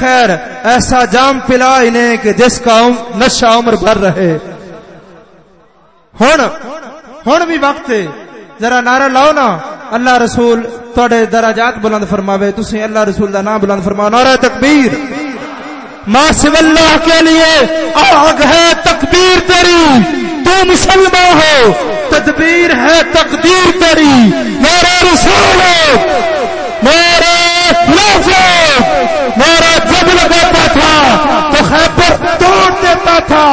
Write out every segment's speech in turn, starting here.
خیر، ایسا جام پلا انہیں کہ جس کا نشہ عمر بھر رہے۔ ہن ہن بھی وقت ہے۔ ذرا نعرہ لاؤ نا۔ اللہ رسول تھوڑے درجات بلند فرماوے۔ تسی اللہ رسول دا نام بلند فرماؤ۔ نعرہ تکبیر۔ ماں سو اللہ کے لیے آگ ہے تکبیر تیری۔ تو مسلمان ہو۔ تدبیر ہے تقدیر تیری۔ میرا رسول میرے میرا جب لگاتا تھا تو خیبر توڑ دیتا تھا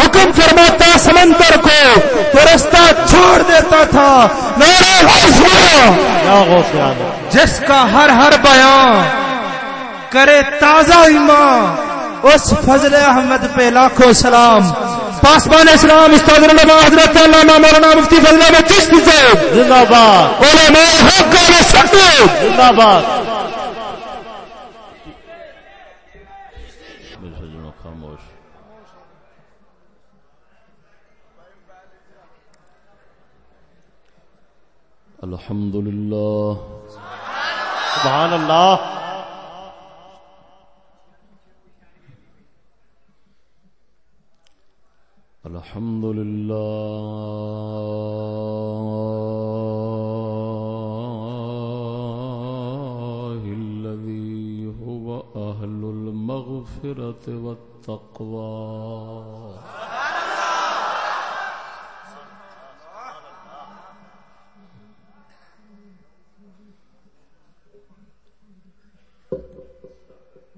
حکم فرماتا سمندر کو تو رستہ چھوڑ دیتا تھا میرا جس کا ہر ہر بیان کرے تازہ ایمان اس فضل احمد پہ لاکھوں سلام پاسبان اسلام استاد علماء حضرت علامہ مولانا مفتی فضل احمد چشتی سے زندہ باد علماء حق کا سکو زندہ باد الحمد لله سبحان الله الحمد لله الذي هو أهل المغفرة والتقوى۔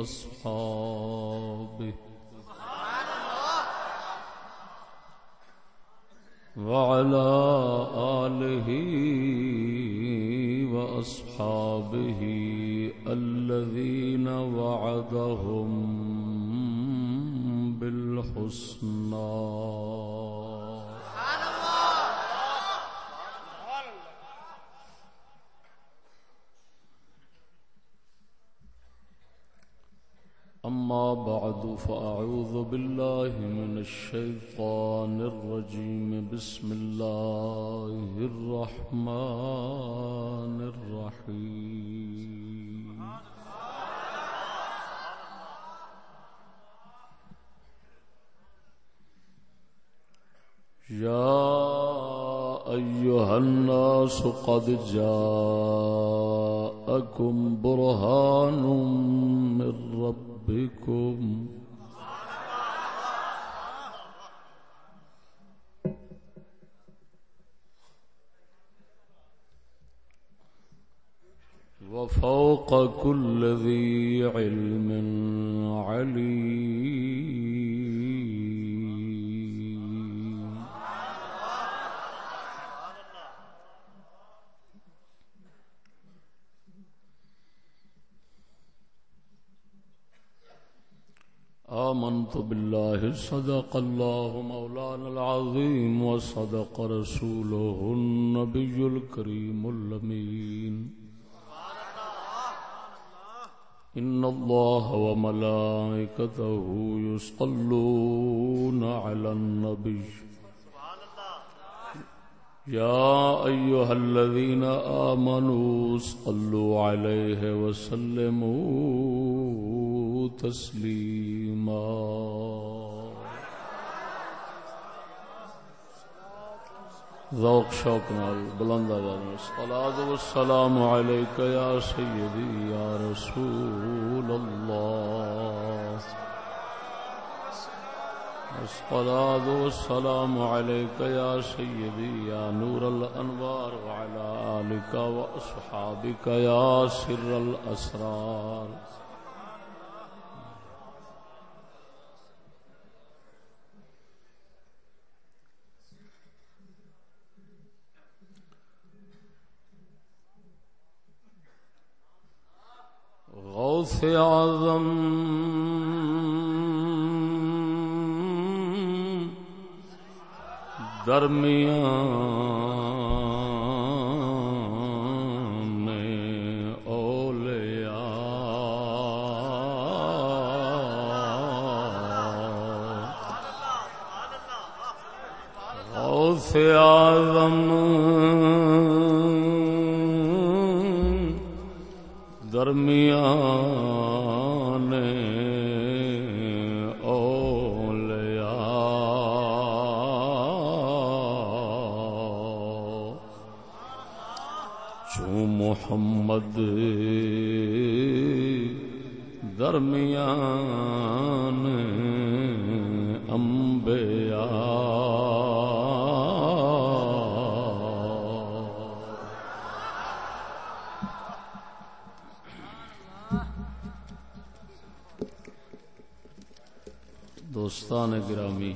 وأصحابه وعلى آله وأصحابه الذين وعدهم بالحسنى. أما بعد فأعوذ بالله من الشيطان الرجيم. بسم الله الرحمن الرحيم. يا أيها الناس قد جاءكم برهان من رب ربكم. وفوق كل ذي علم عليم. آمنت بالله، صدق الله مولانا العظيم وصدق رسوله النبي الكريم اللمين إن الله وملائكته يصلون على النبي. يا أيها الذين آمنوا صلوا عليه وسلموا تسليما ذوق شوق نال بلند آواز الصلاة والسلام عليك يا سيدي يا رسول الله الصلاة والسلام عليك يا سيدي يا نور الأنوار وعلى آلك وأصحابك يا سر الأسرار غوث اعظم. درمیان اولیاء. غوث اعظم. درمیان اولیاء۔ چو محمد درمیان دوستان گرامی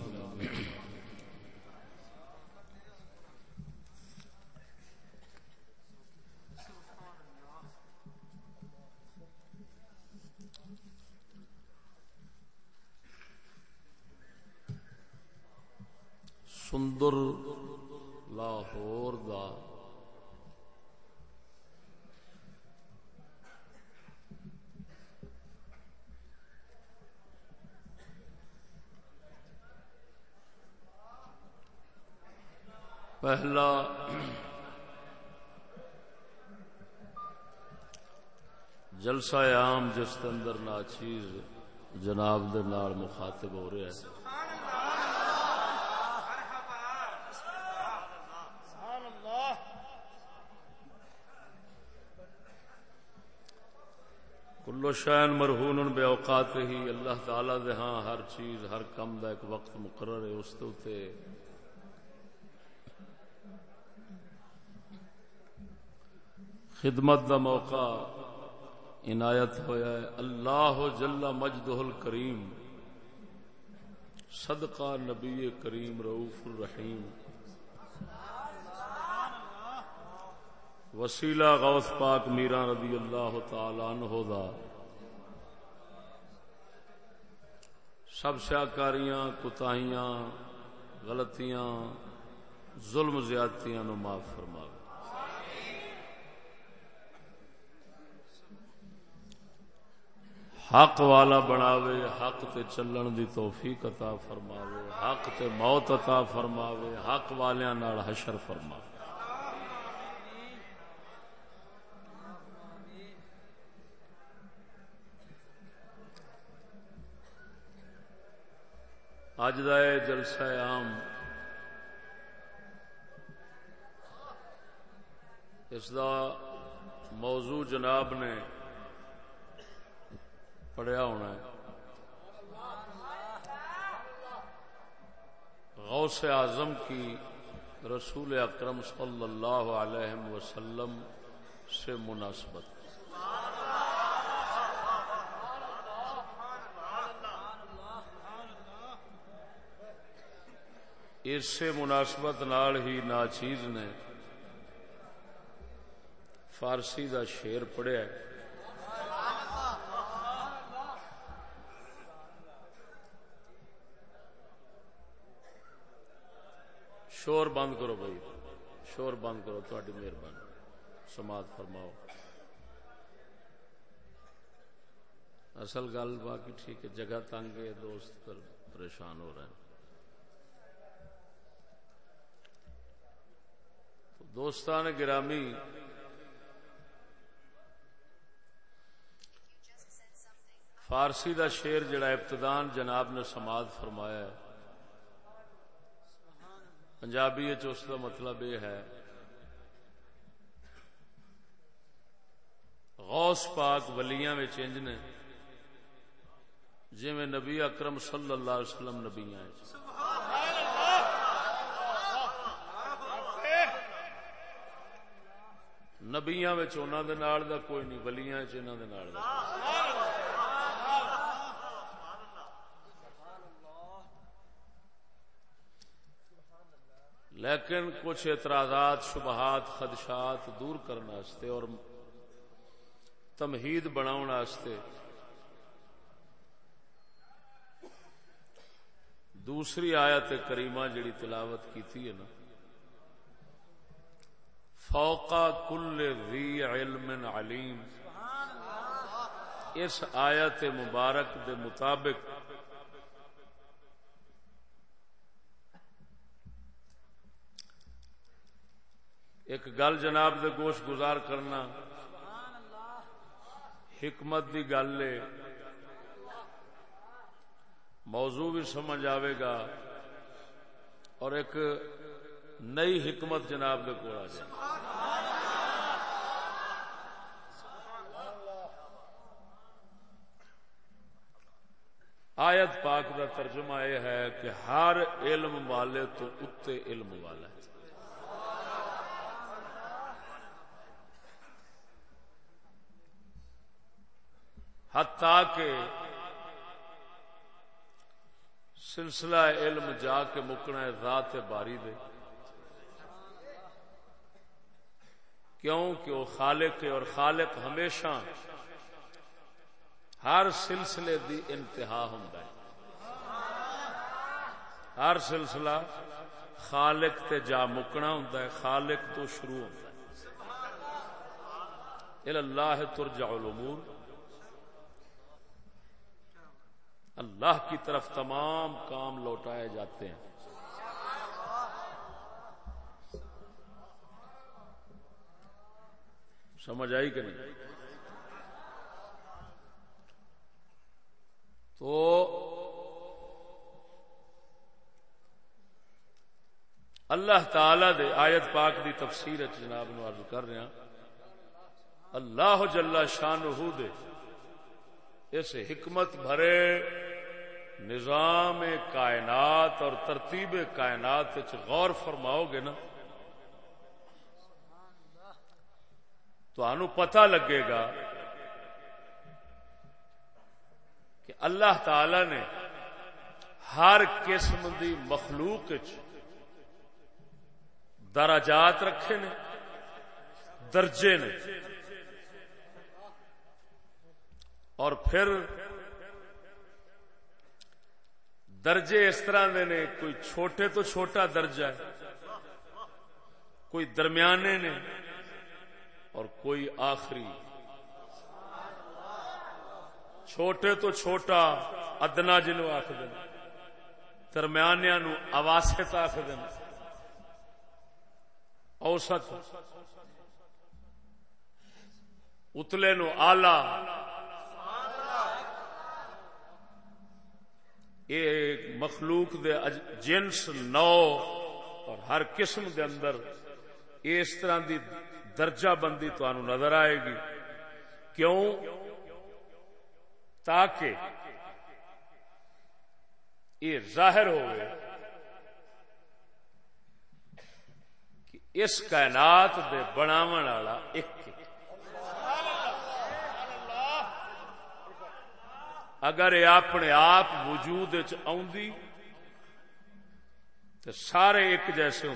سندر لاہور دا پہلا جلسہ عام جس کے اندر ناچیز جناب دے نال مخاطب ہو رہا ہے۔ کلو شین مرہون بے اوقات ہی اللہ تعالی دے ہاں ہر چیز، ہر کم دا ایک وقت مقرر ہے، اس تے خدمت دا موقع عنایت ہویا ہے۔ اللہ جل مجدہ الکریم، صدقہ نبی کریم رعوف الرحیم۔ وسیلہ غوث پاک میرا رضی اللہ تعالی عنہ دا۔ سب سیاکاریاں کتاہیاں غلطیاں، ظلم زیادتیاں نو معاف فرماوے حق والا بناوے، حق تے چلن دی توفیق عطا فرماوے، حق تے موت عطا فرماوے، حق والیاں نال حشر فرماوے۔ اج دا جلسہ عام، اس دا موضوع جناب نے پڑھیا ہونا ہے۔ غوث اعظم کی رسول اکرم صلی اللہ علیہ وسلم سے مناسبت۔ اس سے مناسبت نال ہی ناچیز نے فارسی دا شیر پڑھیا ہے۔ شور بند کرو بھائی، شور بند کرو تھوڑی مہربانی۔ سماعت فرماؤ۔ اصل گل باقی ٹھیک ہے، جگہ تنگ ہے، دوست پر پریشان ہو رہے ہیں۔ دوستان گرامی، فارسی دا شیر جڑا ابتدان جناب نے سماعت فرمایا ہے۔ پنجابی اس کا مطلب یہ ہے، غوث پاک ولیاں میں چینج نے جی میں نبی اکرم صلی اللہ علیہ وسلم نبیاں نبیاں دے نال دا کوئی نہیں، ولیاں انہوں دے نال دا۔ لیکن کچھ اعتراضات، شبہات، خدشات دور کرنے اور تمہید بناؤ دوسری آیت کریمہ جڑی تلاوت کی نا فوقا کل ذی علم علیم۔ اس آیت مبارک دے مطابق ایک گل جناب دے گوشت گزار کرنا حکمت دی گل ہے موضوع بھی سمجھ آئے گا اور ایک نئی حکمت جناب دے کو آ جائے۔ آیت پاک کا ترجمہ یہ ہے کہ ہر علم والے تو اتنے علم والا ہے۔ حتیٰ کہ سلسلہ علم جا کے مکنا ہے ذات باری دے۔ کیوں؟ کہ وہ خالق ہے اور خالق ہمیشہ ہر سلسلے دی انتہا ہوں ہر سلسلہ خالق تے جا مکنا ہوں خالق تو شروع ہوں اللہ ترجع الامور۔ اللہ کی طرف تمام کام لوٹائے جاتے ہیں۔ سمجھ آئی کہ نہیں؟ تو اللہ تعالی دے آیت پاک دی تفسیر جناب نو عرض کر رہا اللہ جل شان دے اس حکمت بھرے نظام کائنات اور ترتیب کائنات غور فرماؤ گے نا تو پتا لگے گا کہ اللہ تعالی نے ہر قسم دی مخلوق درجات رکھے نے، درجے نے۔ اور پھر درجے اس طرح دے نے، کوئی چھوٹے تو چھوٹا درجہ ہے، کوئی درمیانے نے، اور کوئی آخری۔ چھوٹے تو چھوٹا ادنا جنو آخ دن درمیانیا نو اواسط آخ دن۔ اوسط۔ اتلے نو آلہ۔ یہ مخلوق دے جنس نو اور ہر قسم دے اندر اس طرح دی درجہ بندی تو نظر آئے گی۔ کیوں؟ تاکہ یہ ظاہر ہو کہ اس کائنات دے بناو والا ایک اگر یہ اپنے آپ وجود تو سارے ایک جیسے ہوں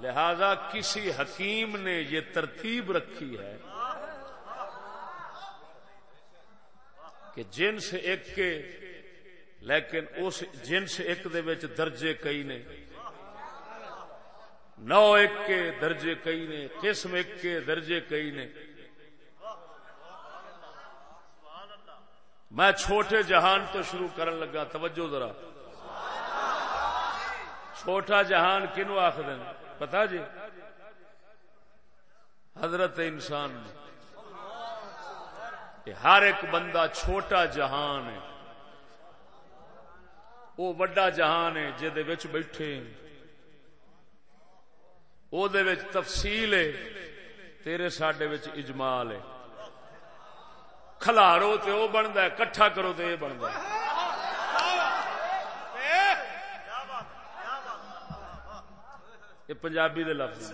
لہذا کسی حکیم نے یہ ترتیب رکھی ہے کہ جنس ایک کے، لیکن اس جنس ایک دے درجے کئی نے۔ نو ایک کے درجے کئی نے، قسم ایک کے درجے کئی نے۔ میں چھوٹے جہان تو شروع کرن لگا، توجہ ذرا۔ چھوٹا جہان کنو آخ دین پتا جی؟ حضرت انسان۔ ہر ایک بندہ چھوٹا جہان ہے۔ وہ وڈا جہان ہے جہد بیٹھے وہ تفصیل ہے۔ تیرے ساڈے اجمال ہے۔ کھلارو تو بنتا ہے کٹھا کرو تو یہ بنتا ہے یہ پنجابی دے لفظ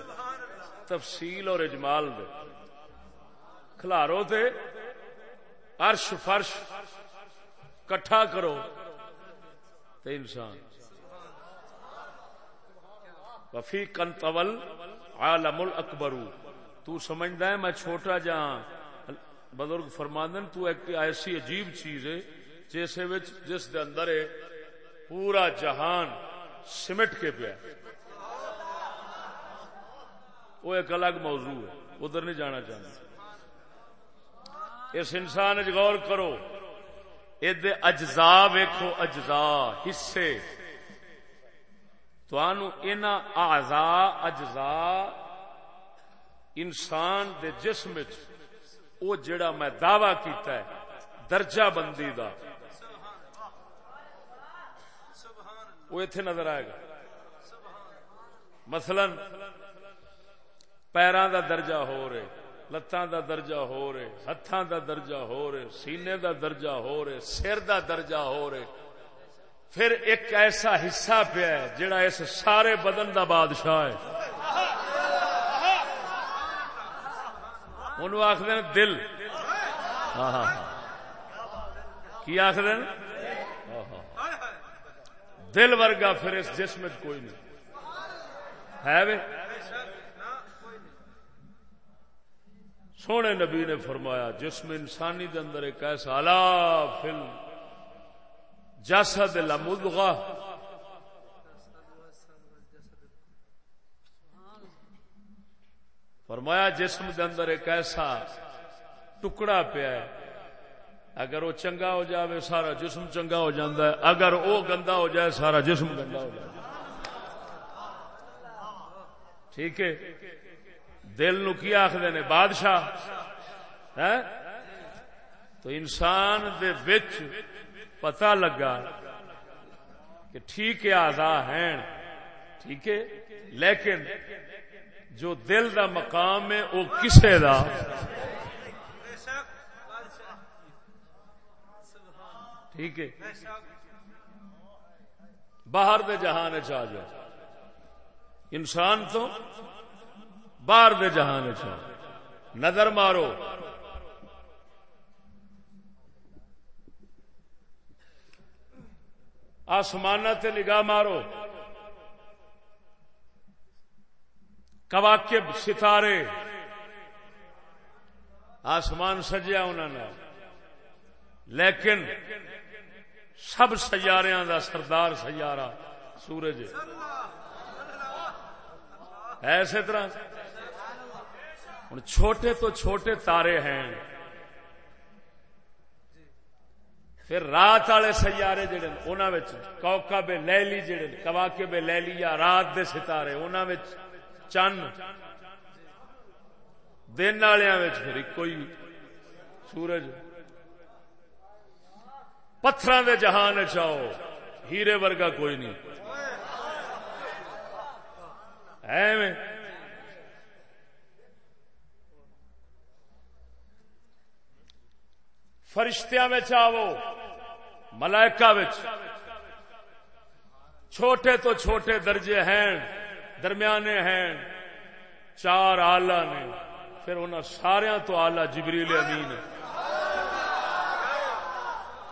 تفصیل اور اجمال دے کھلارو تے عرش فرش کٹھا کرو تے انسان وفی کن طول عالم الاکبرو تو سمجھدا ہے میں چھوٹا جا بزرگ فرماندن، تو ایک ایسی عجیب چیز ہے، جیسے وچ جس دے اندر ہے، پورا جہان سمٹ کے پیا وہ ایک الگ موضوع ہے، ادھر نہیں جانا چاہتا۔ اس انسان غور کرو ادے اجزا ویکھو اجزا حصے۔ تو آزا اجزا انسان دے جسم او جڑا میں دعوی کیتا ہے، درجہ بندی دا۔ وہ اتے نظر آئے گا۔ مثلا پیروں دا درجہ ہو رہے، لتاں دا درجہ ہو رہے ہاتھاں دا درجہ ہو رہے، سینے دا درجہ ہو رہے، سر دا درجہ ہو رہے۔ پھر ایک ایسا حصہ پیا ہے جڑا اس سارے بدن دا بادشاہ ہے۔ انہوں آخر دل ہاں ہاں کی آخر دل ورگا پھر اس جسم کوئی نہیں ہے سونے نبی نے فرمایا جسم انسانی دے اندر ایک ایسا الا فل جسد لمدغہ فرمایا جسم دے اندر ایک ایسا ٹکڑا پیا ہے، اگر وہ چنگا ہو جاوے سارا جسم چنگا ہو جاندہ ہے، اگر وہ گندا ہو جائے سارا جسم گندا ہو جائے ٹھیک ہے؟ دل نو کی آخر نے؟ بادشاہ ہاں؟ تو انسان دے وچ پتا لگا کہ ٹھیک ہے، آزا ہیں۔ ٹھیک ہے؟ لیکن جو دل دا مقام ہے، وہ کسے دا؟ ٹھیک ہے۔ باہر دے جہان چاہ جاؤ۔ انسان تو باہر دے جہان چ نظر مارو۔ آسمان تے نگاہ مارو۔ کواکب ستارے۔ آسمان سجیا انہوں نے لیکن سب سیاریاں دا سردار سیارہ سورج۔ ایسے طرح ہوں چھوٹے تو چھوٹے تارے ہیں۔ پھر رات والے سیارے جڑے انہوں کوکا بے لہلی جڑے کواکے بے لہلی یا رات دے ستارے انہوں چن دن پھر ایک ہی سورج پتھر دے جہان چاہو ہیرے ورگا کوئی نہیں ایویں فرشتیاں آو ملائکہ چھوٹے تو چھوٹے درجے ہیں درمیانے ہیں، چار آلہ نے۔ پھر انہوں سارا تو آلہ جبریل امین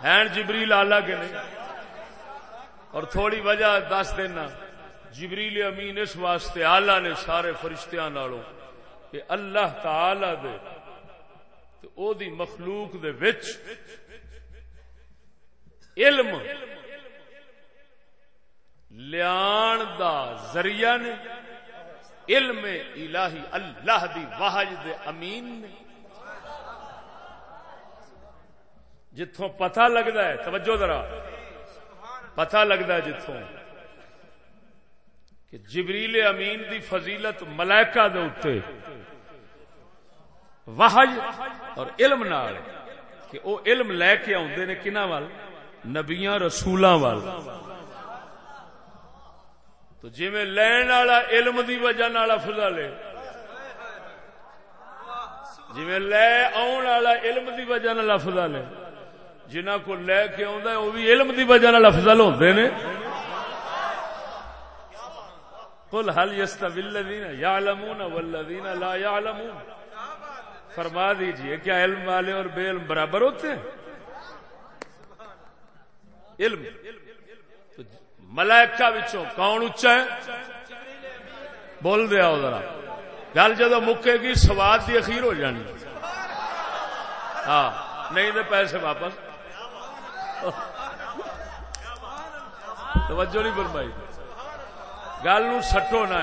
ہیں جبریل آلہ کے نہیں؟ اور تھوڑی وجہ دس دینا، جبریل امین اس واسطے آلہ نے سارے فرشتیاں نالوں کہ اللہ تعالی دے تو او دی مخلوق دے وچ علم لیان دا ذریعہ نے، علم الہی اللہ دی واحد دے امین نے۔ جتوں پتہ لگتا ہے، توجہ ذرا، پتہ لگتا ہے جتوں کہ جبریل امین دی فضیلت ملائکہ دے اتے وحج اور علم نال کہ او علم لے کے آدھے نے کنا وال؟ نبیاں، رسولاں وال۔ تو جی میں لین والا علم دی وجہ نال افضل ہے جی میں لے آن والا علم دی وجہ نال افضل ہے جنہ کو لے کے آندا ہے وہ بھی علم دی وجہ نال افضل ہوندے نے۔ قل هل يستوي الذين يعلمون والذين لا يعلمون فرما دیجیے، کیا علم والے اور بے علم برابر ہوتے ہیں؟ علم۔ ملائکہ بچوں کون اچا ہے؟ بول دیا ذرا۔ گل جدو مکے گی سواد کی اخیر ہو جانی۔ ہاں نہیں تو پیسے واپس۔ توجہ نہیں فرمائی۔ گل نو سٹو نہ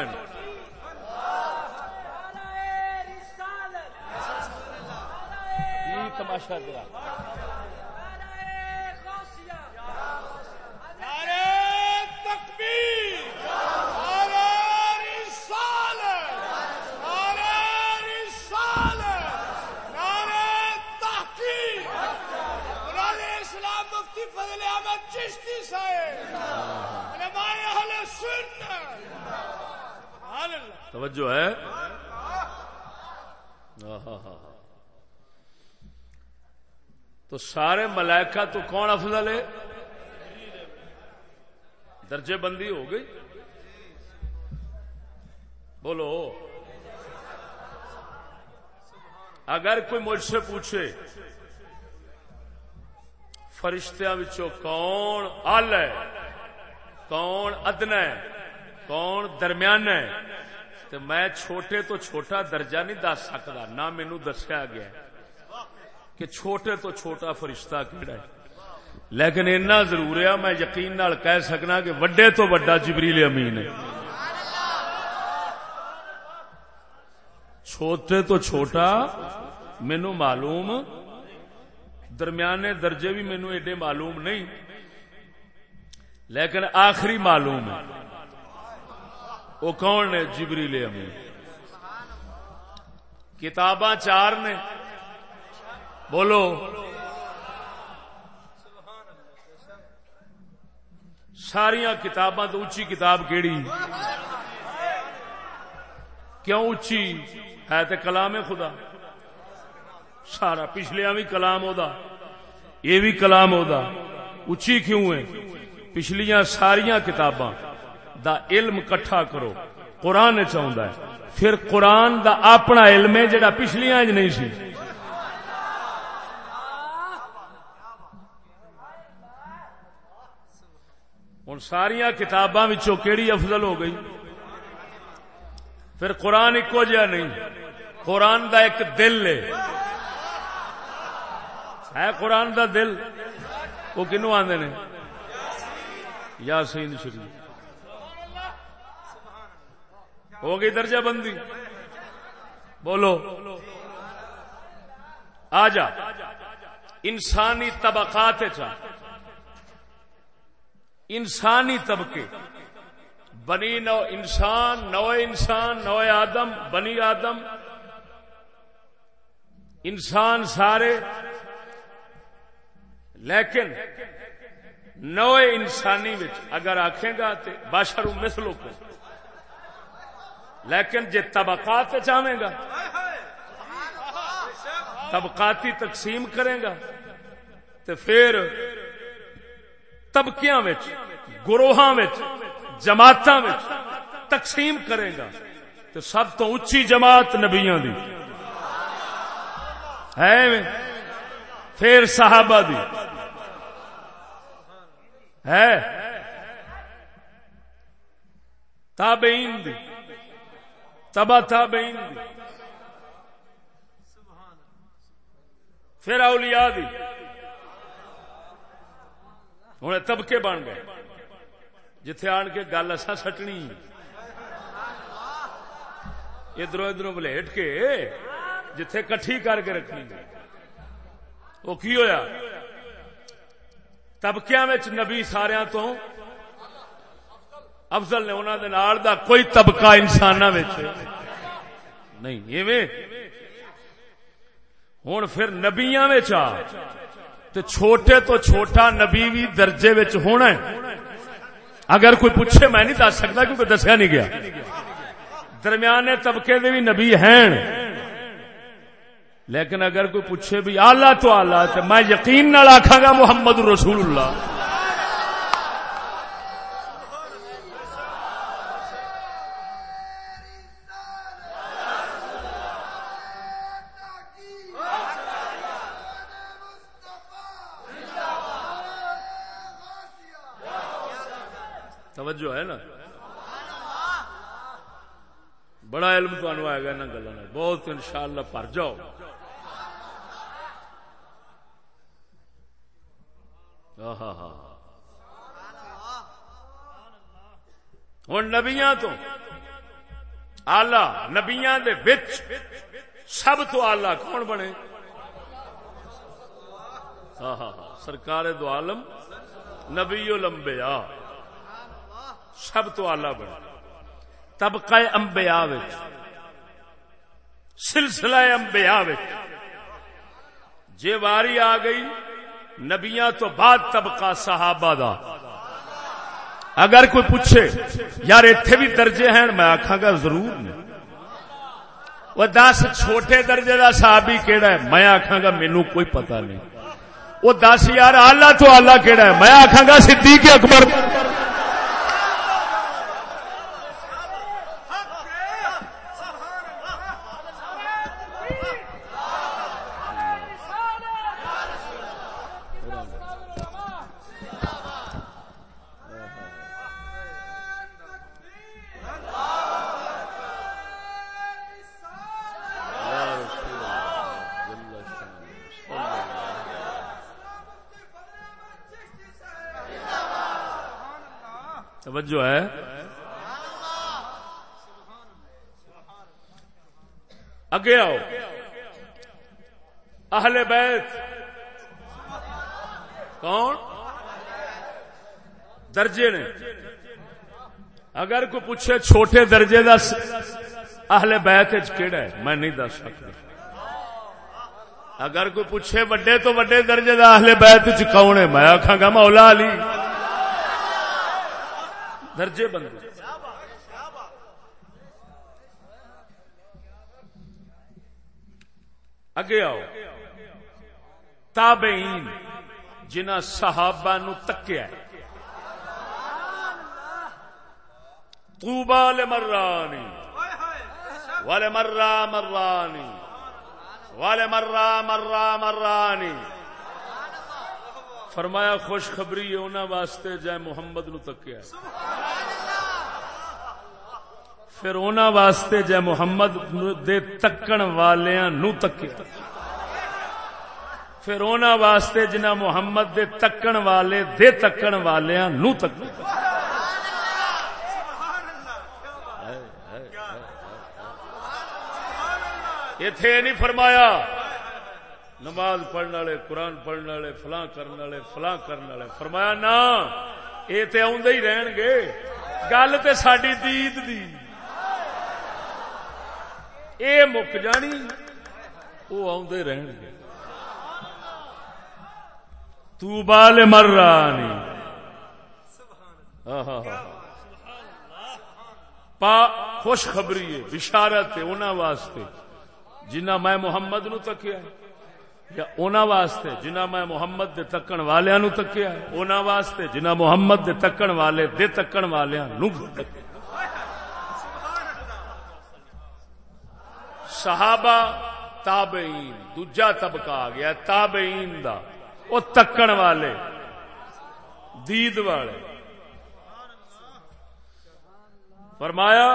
تماشا کرا۔ توجہ ہے؟ تو سارے ملائکہ تو کون افضل ہے؟ درجے بندی ہو گئی؟ بولو۔ اگر کوئی مجھ سے پوچھے فرشتیاں کون آل ہے؟ کون ادنا ہے؟ کون درمیان ہے؟ تو میں چھوٹے تو چھوٹا درجہ نہیں دس سکتا، نہ مینو دسیا گیا کہ چھوٹے تو چھوٹا فرشتہ کہڑا ہے۔ لیکن اتنا ضرور ہے، میں یقین نال کہہ سکنا کہ وڈے تو وڈا جبریل امین ہے۔ چھوٹے تو چھوٹا مینو معلوم درمیانے درجے بھی مینو ایڈے معلوم نہیں، لیکن آخری معلوم ہے۔ وہ کون نے جبریل امین۔ کتاباں چار نے۔ بولو۔ ساریا کتاباں تو اچھی کتاب کیڑی؟ کیوں اچھی ہے تو کلام خدا۔ سارا پچھلیا بھی کلام یہ بھی کلام اچھی کیوں ہے؟ پچھلیاں ساریا کتاباں دا علم کٹھا کرو۔ قرآن چاہتا ہے۔ پھر قرآن دا اپنا علم ہے جڑا پچھلیاں نہیں سی۔ ہوں ساریا کتاباں کیڑی افضل ہو گئی؟ پھر قرآن ایکو جہا نہیں۔ قرآن دا ایک دل ہے۔ ہے قرآن دا دل، وہ کنو آدھے نے؟ یاسین شریف۔ ہو گئی درجہ بندی۔ بولو۔ آ جا۔ انسانی طبقات چاہ انسانی طبقے۔ بنی نو انسان نو انسان نو آدم، بنی آدم۔ انسان سارے۔ لیکن نو انسانی اگر آخے گا تو باشر مثلوں کو لیکن جی طبقات چاہے گا، طبقاتی تقسیم کرے گا تو پھر طبقیاں گروہ جماعت تقسیم کرے گا۔ تو سب تو اچھی جماعت نبیا دی۔ ہے پھر صحابہ دی۔ ہے تابعین دی، تبا تابعین دی۔ پھر اولیاء دی۔ ہوں طبقے بن گئے۔ جتھے آن کے گل اصا سٹنی۔ ادھر ادھر بلٹ کے جتھے کٹھی کر کے رکھنی۔ وہ کی ہوا طبقیا نبی سارا تو افضل نے انہوں نے دا کوئی طبقہ انسان نہیں ہوں پھر نبیا تو چھوٹے تو چھوٹا نبی بھی درجے ہونا ہے۔ اگر کوئی پوچھے، میں نہیں دس سکتا کیونکہ دسیا نہیں گیا۔ درمیانے طبقے دے بھی نبی ہیں۔ لیکن اگر کوئی پوچھے بھی آلہ تو آلہ تو میں یقین نہ آخا گا محمد رسول اللہ۔ توجہ ہے نا؟ بڑا علم تمہیں آئے گا ان گلوں بہت ان شاء اللہ پر جاؤ۔ ہوں نبیا تو آلہ نبیا سب تو آلہ کون بنے؟ ہاں ہاں ہاں سرکار دو عالم، نبی لمبیا سب تو آلہ بنے۔ طبقہ امبیا سلسلہ امبیا جی واری آ گئی نبیاں تو بعد طبقہ صحابہ دا۔ اگر کوئی پوچھے، یار اتنے بھی درجے ہیں؟ میں آخا گا ضرور وہ دس چھوٹے درجے کا صحابی کیڑا ہے؟ میں آخا گا مینو کوئی پتہ نہیں۔ وہ دس یار آلہ تو آلہ کیڑا ہے؟ میں آخا گا صدیق اکبر۔ توجہ ہے۔ اگے آؤ۔ اہل بیت۔ کون؟ درجے نے۔ اگر کوئی پوچھے چھوٹے درجے کا اہل بیت کیڑا ہے، میں نہیں دس سکتا۔ اگر کوئی پوچھے وڈے تو وڈے درجے کا اہل بیت کون ہے، میں آخا گا مولا علی۔ درجے بندے۔ اگے آؤ۔ تابعین، جنہ صحابہ نو تکیا توبا مرانی والے مرا مرانی۔ والے مرا مرا مرانی۔ فرمایا خوشخبری ہے انہوں واسطے جائے محمد نو تکیا پھر انہوں واسطے جائے محمد دے تکن والیاں نو تکیا پھر انہوں واسطے جنہ محمد دے تکن والے دے تکن والیاں نو تکیا اتے نہیں فرمایا نماز پڑھنے والے، قرآن پڑھنے والے، فلاں کرنے والے، فلاں کرنے والے۔ فرمایا نا، یہ تو آدھے ہی رہن گے۔ گل تو ساری دید دی۔ اے مک جانی وہ آدھے رہن گے۔ تو بال مر رہا نہیں پا خوش خبری ہے، بشارت ہے انہوں واسطے۔ جنہ میں محمد نو تکیا ہے۔ یا اونا واسطے جنہ میں محمد دے تکن والے نو تکیا اونا واسطے جنہ محمد دے تکن والے دے تکن والے نو تکیا صحابہ تابعین، دوجا طبقہ آ گیا، تابعین دا، او تکن والے، دید والے۔ فرمایا،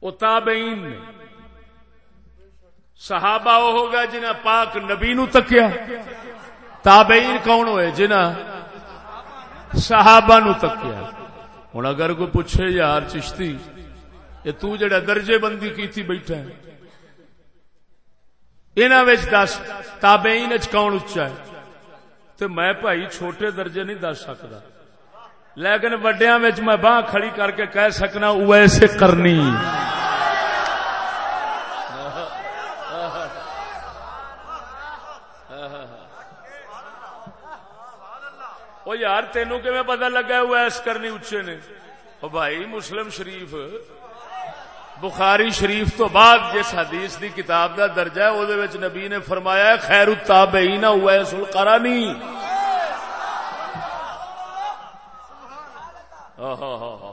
او تابعین نے صحابہ وہ ہوگا جنہ پاک نبی نو تکیا۔ تابعین کون ہوئے؟ جنہ صحابہ نو تکیا۔ ہوں اگر کوئی پوچھے، یار چشتی، یہ تو جڑا درجے بندی کی تھی بیٹھا ہے۔ انہوں دس، تابعین کون اچا ہے؟ تو میں بھائی چھوٹے درجے نہیں دس سکتا لیکن وڈیا میں باہ کھڑی کر کے کہہ سکنا ویسے کرنی۔ وہ یار تینوں کی پتا لگا وہ ایس کرنی اچے نے وہ بھائی مسلم شریف بخاری شریف تو بعد جس حدیث دی کتاب دا درجہ ہے وہ نبی نے فرمایا خیر التابعین ہوا اویس القرانی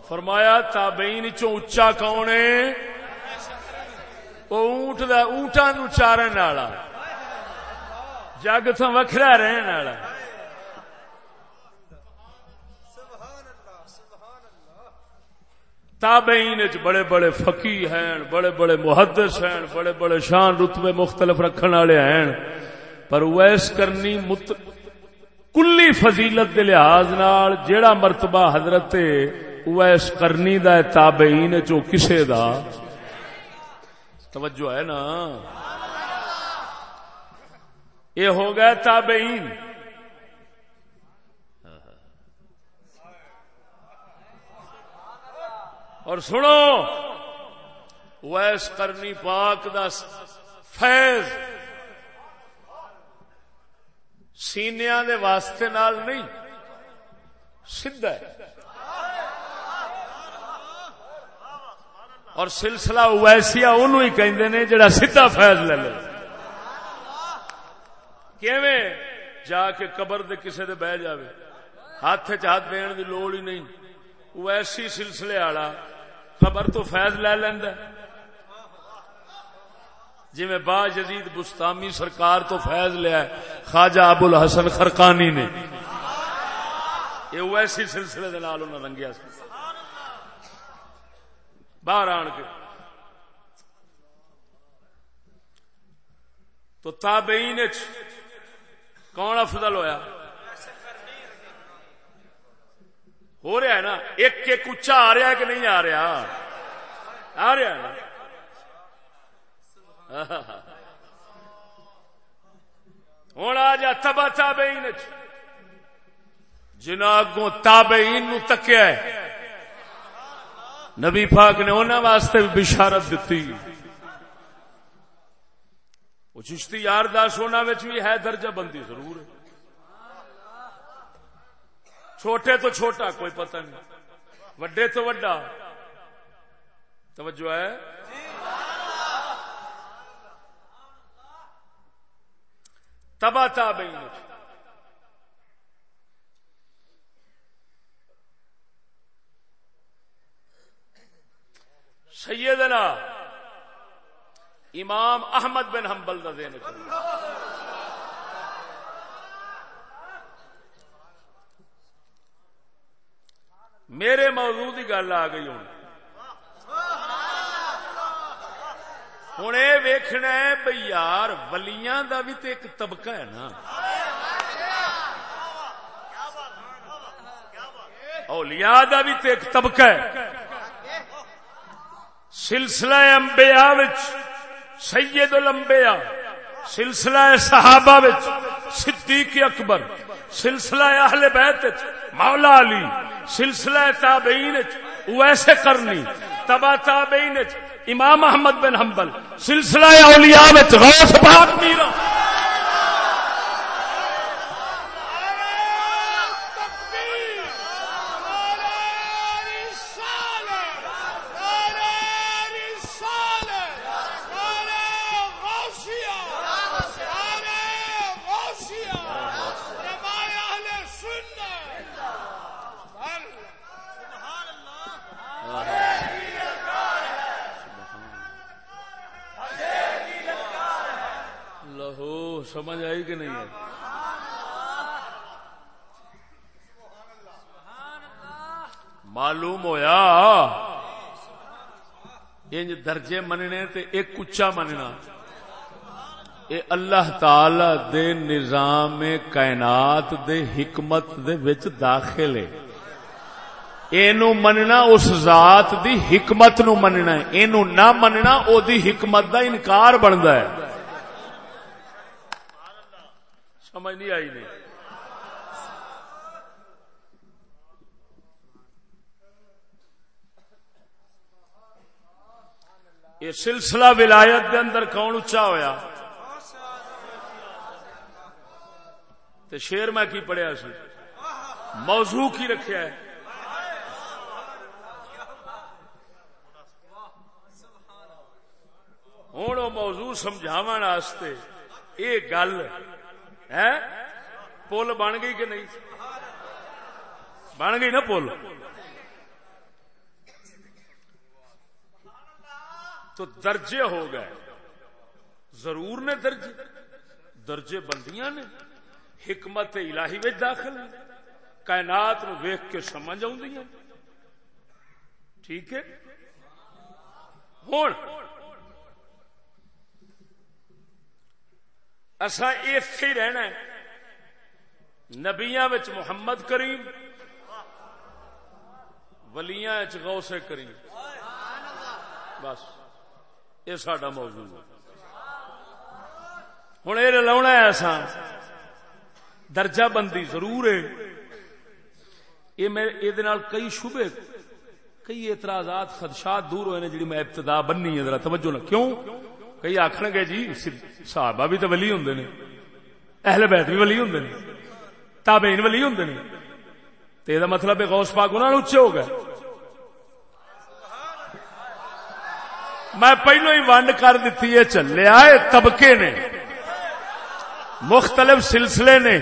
فرمایا تابعین چو اچا کون ہے وہ اونٹ دا اونٹاں نو چارن والا جگ تو وکھرا رہن والا تابعین بڑے بڑے فقی ہیں، بڑے بڑے محدث ہیں، بڑے بڑے شان رتبے مختلف رکھنے والے ہیں۔ پر ویس کرنی مت، کلی فضیلت کے لحاظ نال جیڑا مرتبہ حضرت ویس کرنی دا تابعین چو کسے دا؟ توجہ ہے نا؟ یہ ہو گیا تابعین۔ اور سنو، ویس کرنی پاک دا فیض سینیا دے واسطے نال نہیں سیدھا ہے۔ اور سلسلہ ویسیا انہوں ہی کہندے نے جڑا سیدھا فیض لے لے۔ کیویں؟ جا کے قبر دے کسے دے بہ جاوے۔ ہاتھ چ ہاتھ دین دی لوڑ ہی نہیں۔ ویسی سلسلے والا خبر تو فیض لے لینا جی میں با جدید بستامی سرکار تو فیض لیا خواجہ ابو الحسن خرقانی نے۔ یہ ویسی سلسلے دے نال انہاں رنگیا سی باہر آن کے۔ تو تابعین کون افضل ہویا؟ ہو رہا ہے نا؟ ایک ایک اچا آ رہا ہے کہ نہیں آ رہا؟ آ رہا ہے نا؟ ہوں آ جا تبا تابعین جنا اگوں تابعین نو تکیا ہے۔ نبی پاک نے انہوں واسطے بھی بشارت دیتی وہ چشتی یار دس انہوں بھی ہے درجہ بندی ضرور ہے۔ چھوٹے تو چھوٹا، کوئی پتہ نہیں۔ وڈے تو وڈا۔ توجہ ہے؟ تبا تابعین۔ سیدنا امام احمد بن حنبل دا دین میرے موضوع کی گل آ گئی ہوں۔ ہوں یہ ویخنا ہے بھائی یار، ولیاں دا بھی تو ایک طبقہ ہے نا۔ اولیاء دا بھی تو ایک طبقہ ہے۔ سلسلہ امبیا سید الانبیاء سلسلہ صحابہ صدیق اکبر، سلسلہ اہل بیت مولا علی۔ سلسلہ تابعین ویسے کرنی۔ تبا تابعین امام احمد بن حنبل، سلسلہ اولیاء غوث پاک میرا۔ درجے مننے تے ایک اچا مننا۔ اے اللہ تعالی دے نظام کائنات دے حکمت دے وچ داخل ہے۔ اینو مننا اس ذات دی حکمت نو مننا ہے۔ اینو نہ مننا او دی حکمت دا انکار بندا ہے۔ سمجھ نہیں آئی نہیں۔ یہ سلسلہ ولایت دے اندر کون اچا ہویا؟ تے شیر میں کی پڑھیا سی؟ موضوع کی رکھیا ہے۔ ہوں موضوع سمجھاو یہ گل ہے، پل بن گئی کہ نہیں؟ بن گئی نا پل؟ تو درجے ہو گئے۔ ضرور نے درجے درجے بندیاں نے۔ حکمت الہی میں داخل کائنات نو ویخ کے سمجھ آ ٹھیک ہے؟ ہوں اصا اتے ہی رہنا نبیا محمد کریم، ولیاں غوث کریم۔ بس۔ یہ سڈا موضوع ہے۔ ہوں یہ لاؤنا ہے ایسا درجہ بندی ضرور ہے۔ یہ کئی شبے، کئی اعتراضات، خدشات دور ہوئے جی میں ابتدا بننی ہے۔ ذرا توجہ نہ، کیوں؟ کئی آخر گے جی صحابہ بھی تو ولی ہوں نے، اہل بیت بھی ولی ہوں تابعین ولی ہوں نے۔ تو یہ مطلب غوث پاک انہوں نے اچھے ہو گئے۔ میں پہلو ہی ونڈ کر دیتی ہے، چلے آئے، طبقے نے، مختلف سلسلے نے،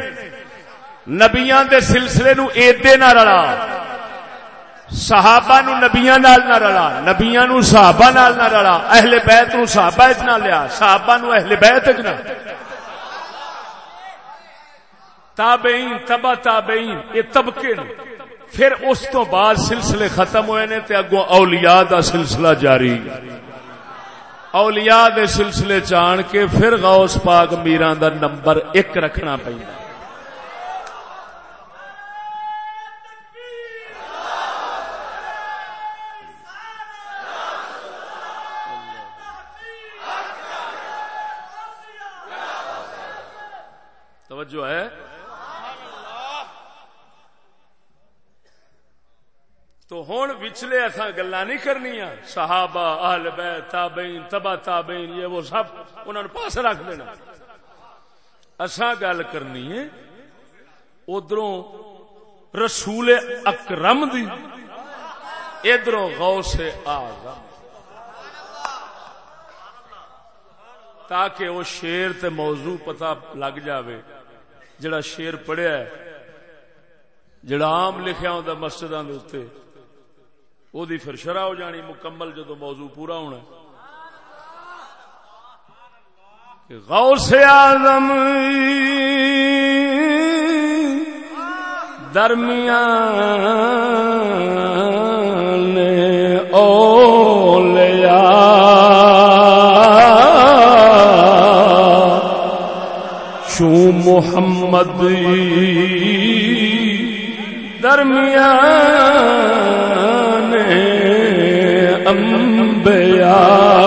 نبیاں دے سلسلے نو ایدے نہ رلا، صحابہ نو نبیاں نال نہ رلا، نبیاں نو صحابہ نال نہ رلا، اہل بیت نو صحابہ اچ نہ لیا، صحابہ نو اہل بیت اچ نہ۔ تابعین، تبا تابعین، یہ طبقے نے۔ پھر اس تو بعد سلسلے ختم ہوئے نے تے اگوں اولیاء دا سلسلہ جاری۔ اولیاء دے سلسلے چان کے پھر غوث پاک میران دا نمبر ایک رکھنا پہنا توجہ ہے۔ تو ہوں وچلے اصا گلا نہیں کرنی صحابہ، اہل بیت، تابعین، تبا تابعین، یہ وہ سب انہوں نے پاس رکھ دینا۔ اصا گل کرنی ہے ادھر رسول اکرم دی ادھر غوث آزم تاکہ وہ شیر تے موضوع پتہ لگ جاوے، جڑا شیر پڑھیا ہے، جڑا عام لکھیا ہوں وہ پھر شرح ہو جانی مکمل جدو موضوع پورا ہونا غوث آزم درمیان اولیاء شو محمد درمیان انبیاء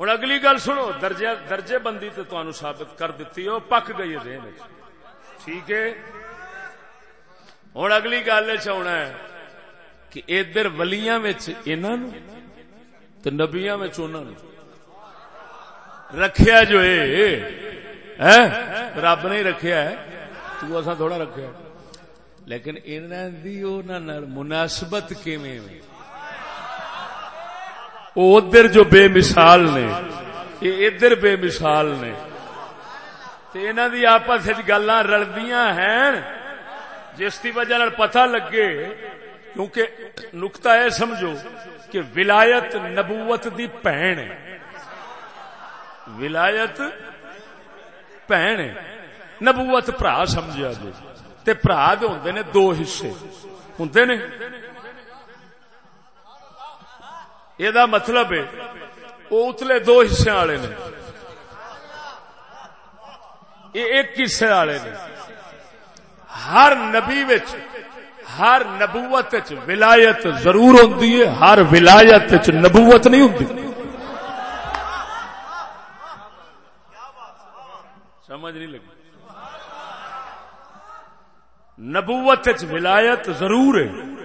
ہوں اگلی گل سنو درجے درجے بندی تو تمہیں ثابت کر دیتی وہ پک گئی ہے ٹھیک ہے؟ ہوں اگلی گل چنا ہے کہ ادھر ولیاں نبیا رکھیا جو ہے رب نے رکھیا ہے۔ تو اصا تھوڑا رکھا لیکن انہوں مناسبت کیویں ادھر جو بے مثال نے، یہ ادھر بے مثال نے۔ انہوں دی آپس گلا رلدیاں ہیں، جس کی وجہ پتہ لگے، کیونکہ نکتا ہے سمجھو کہ ولایت نبوت دی بھن ولایت بھن نبوت برا سمجھا جی تے برا ہوں نے دو حصے۔ ہوں نے یہ مطلب ہے وہ اتلے دو حصے والے نے یہ ایک حصے والے نے ہر نبی وچ ہر نبوت ولایت ضرور ہوتی ہے ہر ولایت نبوت نہیں ہوتی سمجھ نہیں لگی نبوت ولایت ضرور ہے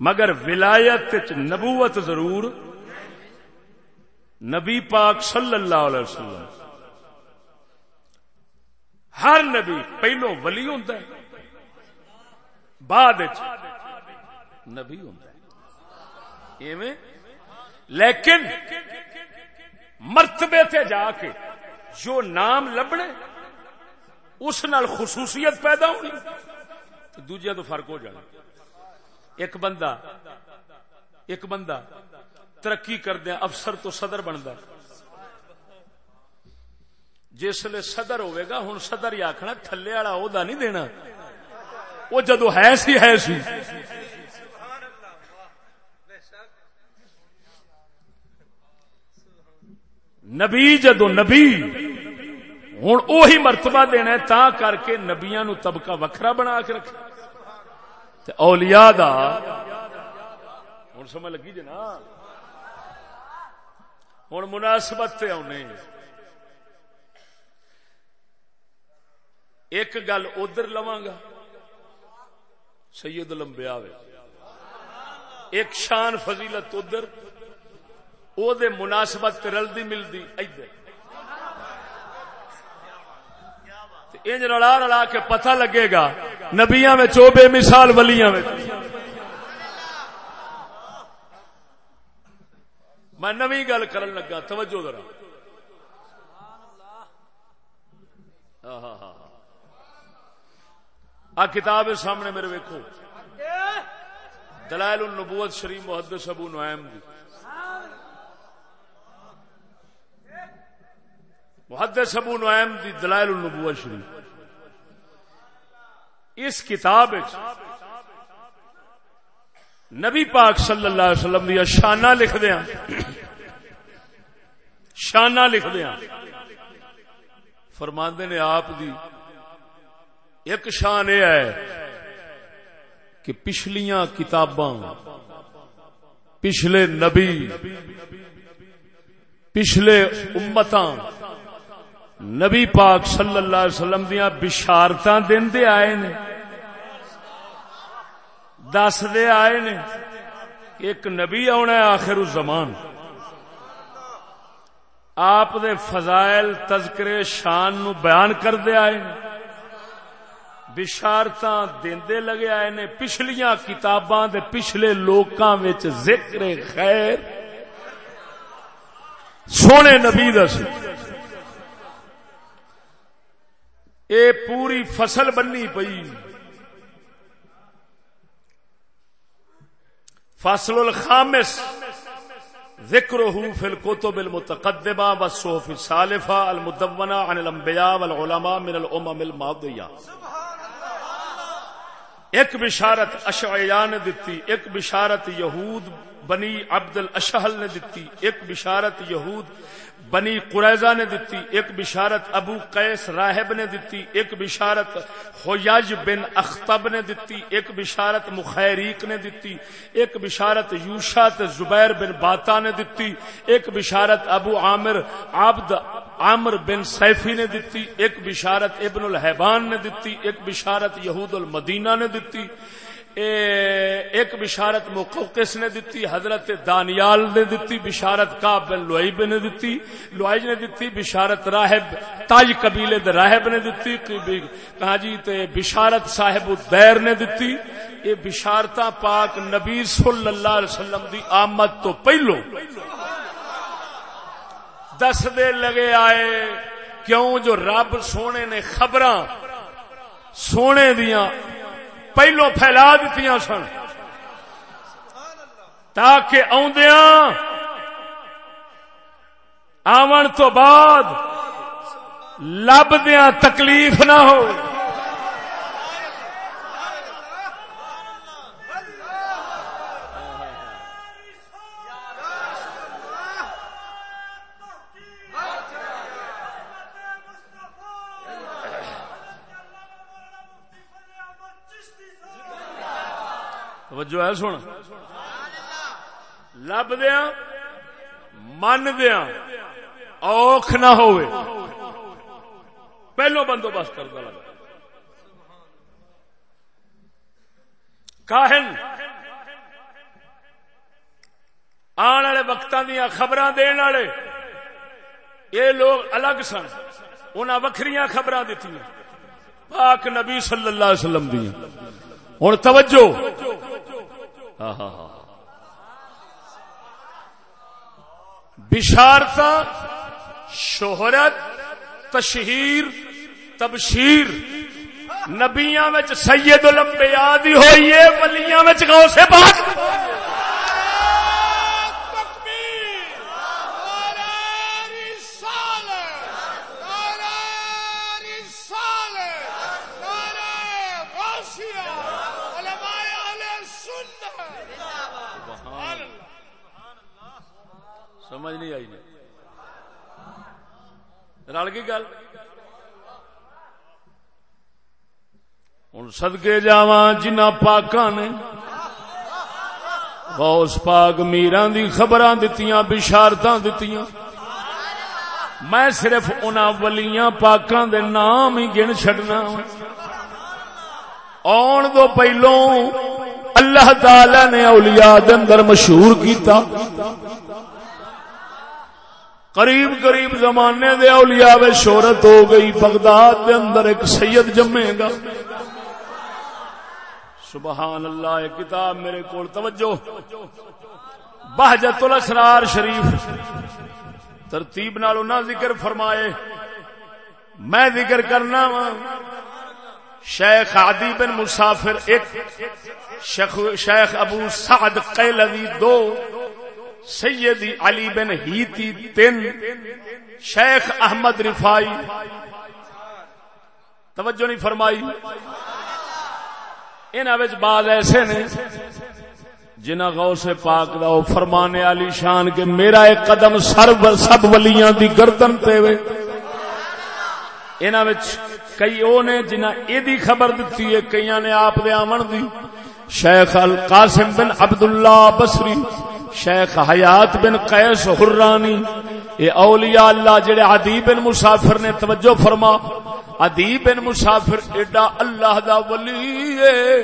مگر ولایت نبوت ضرور نبی پاک صلی اللہ علیہ وسلم۔ ہر نبی پہلو ولی ہوں بعد نبی ہوں لیکن مرتبے تے جا کے جو نام لبنے، اس نال خصوصیت پیدا ہونی دوجیا تو فرق ہو جانا۔ ایک بندہ ایک بندہ ترقی کردیا افسر تو صدر بنتا جسے صدر ہوئے گا ہوں صدر ہی آخنا تھلے والا عہدہ نہیں دینا۔ وہ جدو ہے سی ہے سی۔ نبی جدو نبی ہوں اوہی مرتبہ دینا تا کر کے نبیا نو طبقہ وکھرا بنا کے رکھا اولیاء دا۔ ہوں سمجھ لگی جی نا؟ ہوں مناسبت آنے ایک گل ادھر لوا گا، سید لمبیا ایک شان فضیلت ادھر، او دے مناسبت رلدی ملتی ادھر انج رلا رلا کے پتہ لگے گا نبیا میں چو بے مثال ولیاں میں میں نوی گل کرن لگا، توجہ ذرا۔ آ کتاب سامنے میرے ویکو دلائل النبوت شریف محدث ابو نعیم دی۔ محدث ابو نعیم دی دلائل النبوت شریف۔ اس کتاب نبی پاک صلی اللہ علیہ وسلم دیا شانہ لکھ دیا۔ شانہ لکھ دیا۔ فرماندے نے آپ دی ایک شان یہ ہے کہ پچھلیاں کتاباں پچھلے نبی، پچھلے امتاں نبی پاک صلی اللہ علیہ وسلم دیا بشارت دے آئے نے۔ دس دے آئے نے ایک نبی آنا ہے آخر الزمان۔ آپ دے فضائل، تذکرے، شان نو بیان کر دے آئے نے۔ بشارت دے لگے آئے نے۔ پچھلیاں کتاباں دے پچھلے لوکاں وچ ذکر خیر۔ سونے نبی دس اے پوری فصل بننی پئی۔ فصل الخامس۔ ذکره في الكتب المتقدمة والصحف السالفة المدونة عن الانبياء والعلماء من الامم الماضية ایک بشارت اشعیاء نے دتی، ایک بشارت یہود بنی عبد الاشہل نے دتی، ایک بشارت یہود بنی قریضہ نے دتی، ایک بشارت ابو قیس راہب نے دتی، ایک بشارت خویج بن اختب نے دتی، ایک بشارت مخیریق نے دتی، ایک بشارت یوشا زبیر بن باتا نے دتی، ایک بشارت ابو عامر عبد عامر بن سیفی نے دتی، ایک بشارت ابن الحبان نے دتی، ایک بشارت یہود المدینہ نے دتی۔ ایک بشارت مقوقس نے دتی؟ حضرت دانیال نے دتی، بشارت کا بن لوائب نے دتی لوائج نے دتی، بشارت راہب، تاج قبیلے دے راہب نے دتی کہا ہاں جی تے بشارت صاحب الدیر نے دتی۔ یہ بشارتاں پاک نبی صلی اللہ علیہ وسلم دی آمد تو پہلو۔ دس دے لگے آئے، کیوں جو رب سونے نے خبراں سونے دیاں پہلو پھیلا دیتی سن۔ تاکہ آدیا آمن تو بعد لبدیا تکلیف نہ ہو۔ توجہ ہے، سن۔ لب دیا من دیا اوکھ نہ ہوئے۔ پہلو بندوبست کرتا لگا کاہن، آن والے وقت دیا خبر دن والے، یہ لوگ الگ سن۔ ان وکری خبر دیتی پاک نبی صلی اللہ علیہ وسلم دی ہوں توجہ۔ بشارت شہرت تشہیر تبشیر۔ نبیاں سید الانبیاء دی ہوئی ہے ولیاں غوث پاک سمجھ نہیں آئی نہیں رل گئی گل۔ ہوں سدکے جا جنہ پاکا نے۔ غوث پاک میران دی خبر دتیاں بشارت دتیاں۔ میں صرف ان ولیاں پاکاں دے نام ہی گن چڈنا آن دو پہلو اللہ تعالی نے اولیاء دے اندر مشہور کیتا۔ قریب قریب زمانے دے اولیاء وے شہرت ہو گئی، بغداد دے اندر ایک سید جمے گا۔ سبحان اللہ یہ کتاب میرے کو توجہ۔ بہجت الاسرار شریف۔ ترتیب نال نہ ذکر فرمائے۔ میں ذکر کرنا وا، شیخ عدی بن مسافر ایک شیخ ابو سعد قیلوی دو۔ سیدی علی بن ہیتی تین شیخ احمد رفائی۔ توجہ نہیں فرمائی۔ ان بعد ایسے نے جنہ غوث پاک دا وہ فرمانے علی شان کے میرا ایک قدم سر سب ولیاں دی گردن تے وے۔ انہاں وچ کئی او نے جنہ اے دی خبر دتی ہے، کئیاں نے آپ دے آمن دی۔ شیخ القاسم بن عبداللہ بصری شیخ حیات بن قیس حرانی یہ اولیاء اللہ جڑے عدی بن مسافر نے توجہ فرما، عدی بن مسافر ایڈا اللہ دا ولی ہے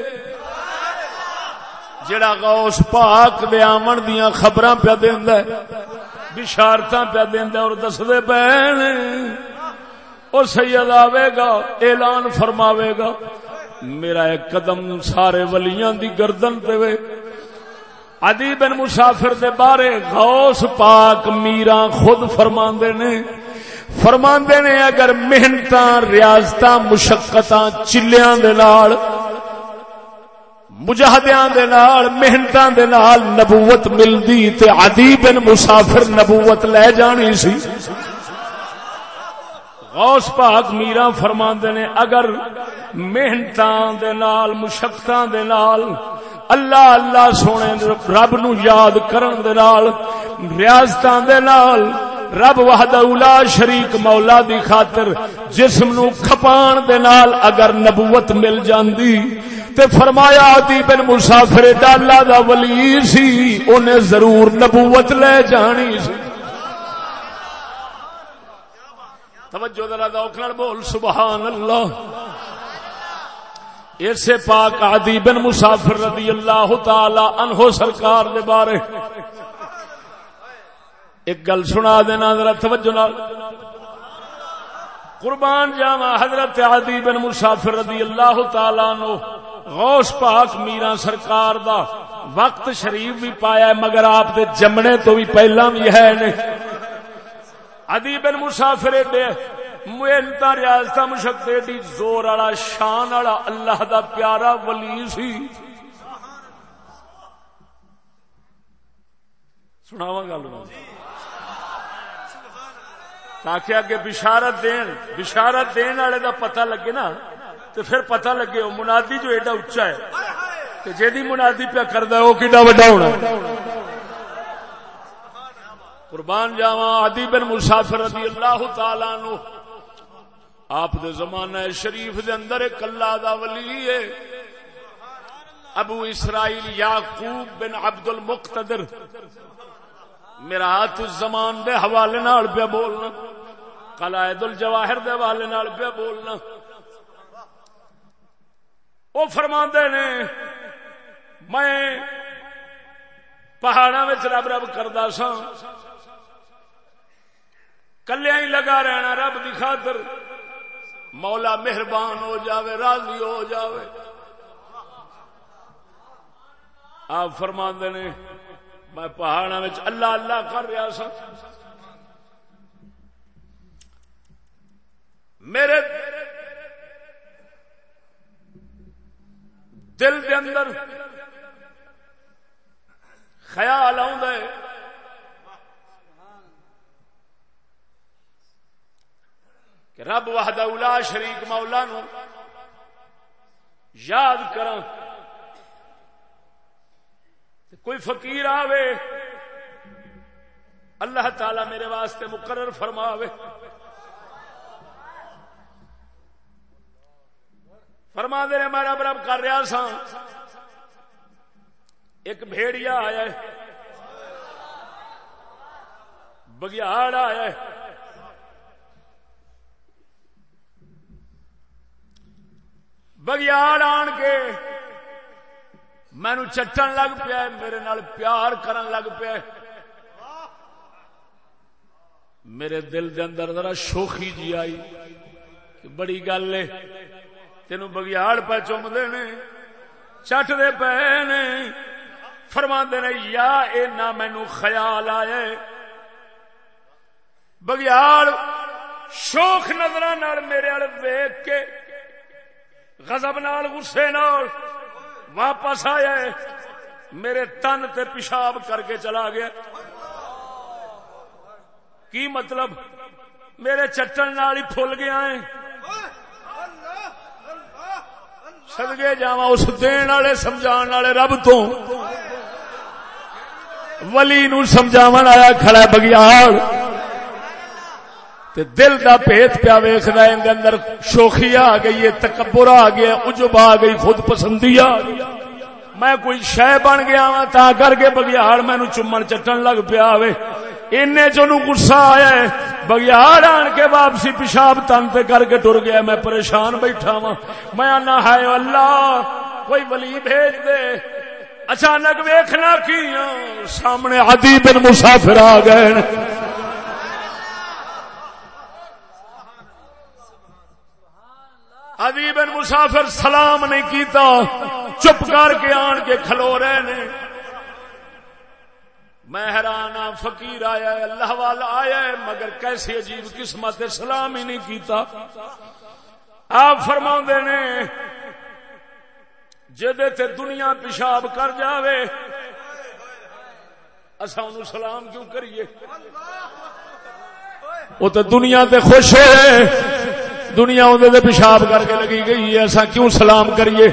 جڑا غوث پاک دے آمن دیاں خبراں پیا دیندا ہے، بشارتاں پیا دیندا اور دسدے پین او سید آوے گا، اعلان فرماوے گا، میرا ایک قدم سارے ولیاں دی گردن تے وے۔ عدی بن مسافر دے بارے غوث پاک میرا خود فرماندے نے۔ فرماندے نے اگر محنتاں، ریاضتاں، مشقتاں چلیاں دے نال، مجاہدیاں دے نال، محنتاں دے نال نبوت ملدی تے عدی بن مسافر نبوت لے جانی سی۔ غوث پاک میرا فرماندے نے، اگر محنتاں دے نال، مشقتاں دے نال اللہ اللہ سونے رب نو یاد کرن دے نال ریاضتاں دے نال، رب وحدہ اولا شریک مولا دی خاطر جسم نو کھپان دے نال اگر نبوت مل جاندی، تے فرمایا دی بن مسافر ڈالا دا ولی سی انہیں ضرور نبوت لے جانی سی۔ توجہ ذرا ذوق نال بول، سبحان اللہ۔ اسے پاک عدی بن مسافر رضی اللہ تعالی عنہ سرکار دے بارے ایک گل سنا دینا ذرا توجہ نال۔ قربان جاوا حضرت عدی بن مسافر رضی اللہ تعالی عنہ، غوث پاک میرا سرکار دا وقت شریف بھی پایا ہے، مگر آپ دے جمنے تو بھی پہلا بھی ہے نے عدی بن مسافر ایڈے محنتا ریاست مشق ایڈی زور والا شان والا اللہ دا پیارا ولی سی۔ سناوا گل تاکہ اگے بشارت دین بشارت دین والے دا پتہ لگے نا تو پھر پتہ لگے وہ منادی جو ایڈا اچا ہے۔ جی منادی پیا کرتا ہے، وہ کڈا وڈا ہونا قربان جاوا ادی بن مسافر رضی اللہ تعالی نو آپ دے زمانہ شریف دے اندر ایک اللہ دا ولی ہے۔ ابو اسرائیل یعقوب بن عبد المقتدر میرا ہاتھ زمان دے حوالے نال پہ بولنا۔ قلائد الجواہر دے والے نال پہ بولنا۔ وہ فرما نے، میں پہاڑا رب رب کردا سا کلیا ہی لگا رہنا رب کی خاطر۔ مولا مہربان ہو جاوے، راضی ہو جاوے۔ آپ فرما نے، میں پہاڑا اللہ اللہ کر رہا سا میرے دل کے اندر خیال آ کہ رب وحدہ اولا شریک مولا نو یاد کر کوئی فقیر آوے، اللہ تعالی میرے واسطے مقرر فرماوے۔ فرما دے میں رب رب کر رہا سا۔ ایک بھیڑیا آیا بگیاڑ آیا بگیاڑ آن کے مینو چٹن لگ پیا میرے نال پیار کرن لگ پیا میرے دل دے اندر ذرا شوخی جی آئی کہ بڑی گل ہے تین بگیاڑ پہ چومتے نے چٹ دے پے نے فرما نے یا اینا مینو خیال آئے بگیاڑ شوخ نظر میرے آل ویگ کے غضب نال، غصے نال واپس آیا میرے تن تے پیشاب کر کے چلا گیا۔ کی مطلب؟ میرے چٹن نال ہی پھول گیا ہے سدگے جا اس دین والے سمجھا والے رب تو۔ ولی نو سمجھاو آیا، کھڑا بگیار دل دا پیت پیا ویخد اندر شوخی آ گئی ہے، تکبر آ گیا اجب آ گئی، خود پسندی آ گئی۔ میں کوئی شہ بن گیا وا تا کر کے بگیاڑ مینو چومن چٹن لگ پیا این چنو گسا آیا ہے، بگیاڑ آن کے واپسی پیشاب تن پہ کر کے ٹر گیا میں پریشان بیٹھا وا میں آنا ہے اللہ، کوئی ولی بھیج دے۔ اچانک ویخنا کی سامنے آدی بن مسافر آ گئے۔ ادی بن مسافر سلام نہیں کیتا، چپ کر کے آن کے کھلو رہے نے۔ میں حیران فقیر آیا ہے، اللہ والا آیا ہے، مگر کیسی عجیب قسمت سلام ہی نہیں کیتا۔ آپ فرما نے، جدے تے دنیا پیشاب کر جاوے اصا ان سلام کیوں کریے؟ وہ تو دنیا تے خوش ہے دنیا اندر پیشاب کر کے لگی گئی ہے، ایسا کیوں سلام کریے؟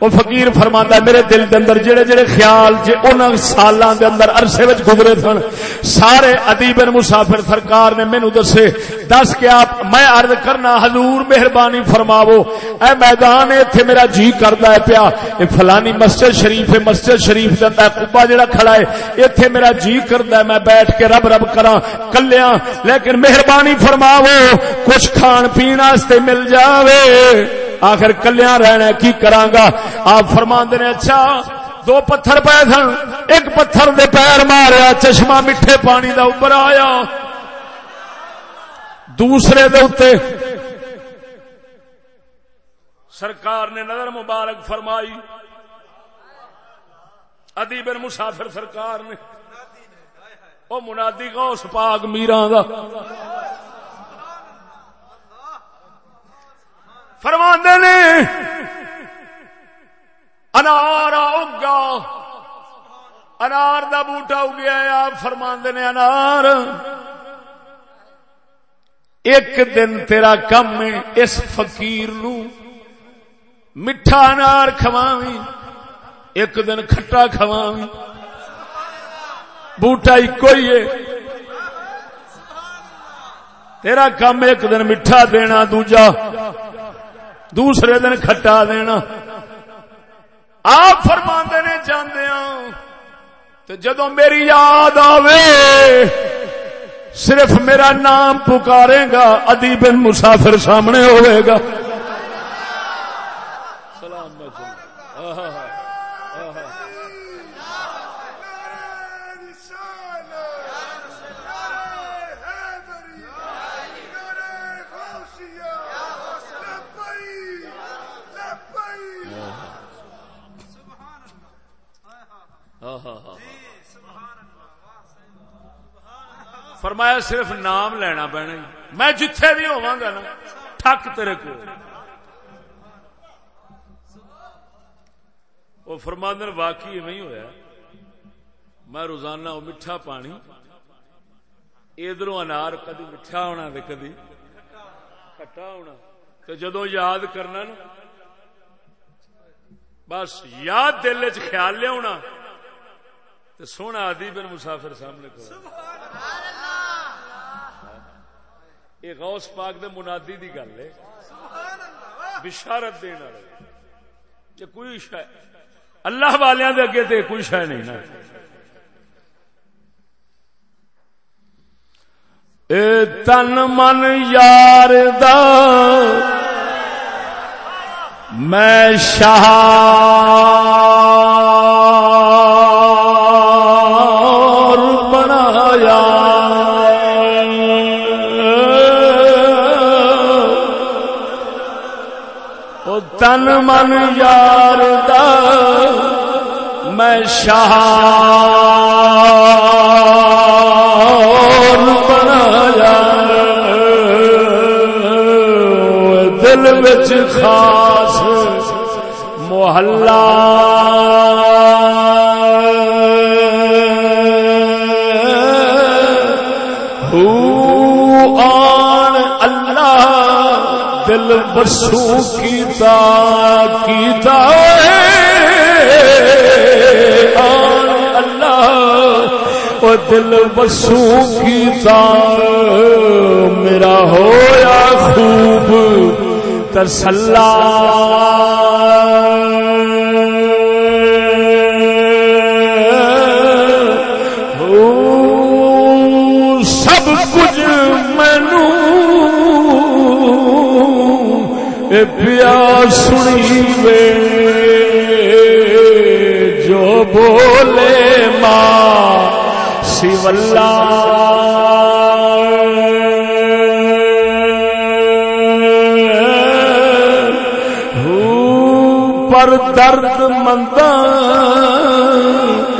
وہ فقیر فرماندا میرے دل دے اندر جڑے جڑے خیال جے انہاں سالاں دے اندر عرصے وچ گزرے سن، سارے ادیب مسافر سرکار نے مینوں دسے، دس کے آپ، میں عرض کرنا، حضور مہربانی فرماو اے میدان ایتھے میرا جی کردا ہے پیا، اے فلانی مسجد شریف ہے، مسجد شریف دے اندر قبا جڑا کھڑا ہے، ایتھے میرا جی کردا ہے، میں بیٹھ کے رب رب کراں، کلیاں، لیکن مہربانی فرماو کچھ کھان پین واسطے مل جاوے۔ آخر کلیا رہنا کی کرانگا؟ آپ فرما نے اچھا دو پتھر پے سن۔ ایک پتھر دے پیر ماریا، چشمہ میٹھے پانی دا اوپر آیا۔ دوسرے دے اتے سرکار نے نظر مبارک فرمائی۔ ادی بن مسافر سرکار نے۔ وہ منادی غوث پاک میران دا۔ فرما نے، انار اگا، انار دا بوٹا اگیا آپ فرما نے انار، ایک دن تیرا کم اس فقیر نو میٹھا انار کھواوی ایک دن کھٹا کھواوی بوٹا ایک ہی ہے۔ تیرا کم ایک دن میٹھا دینا، دوجا دوسرے دن کھٹا دینا۔ آپ فرما نے جانے ہاں۔ تو جدو میری یاد آوے، صرف میرا نام پکارے گا ادیب مسافر سامنے ہوئے گا۔ فرمایا صرف نام لینا پینا میں جتھے بھی ہوا گا نا، ٹھک تیرے کو وہ فرماندن واقعی نہیں ہویا۔ میں روزانہ وہ میٹھا پانی ادھر انار کدی میٹھا ہونا کدی کٹا ہونا۔ تو جدو یاد کرنا نا، بس یاد دل چ خیال لیا تو سونا آدی بن مسافر سامنے کو یہ غوث پاک دے منادی دی گل ہے۔ بشارت دینا کہ کوئی شہ اللہ والیاں دے اگے تے کوئی شہ نہیں نا۔ اے تن من یار دا میں شاہ تن من یار دا میں شاہ بنایا دل بچ خاص محلہ دل بسو کیتا کیتا آن اللہ وہ دل بسو کیتا میرا ہویا خوب تسلا سنی وے جو بولے ماں سیولا پر درد مند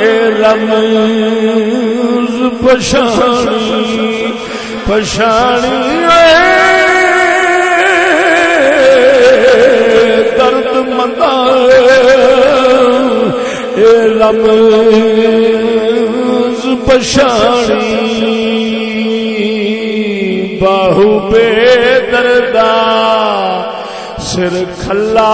اے رمز پشانی پشانی درد متا رب پشانی باہو بے دردا سر کھلا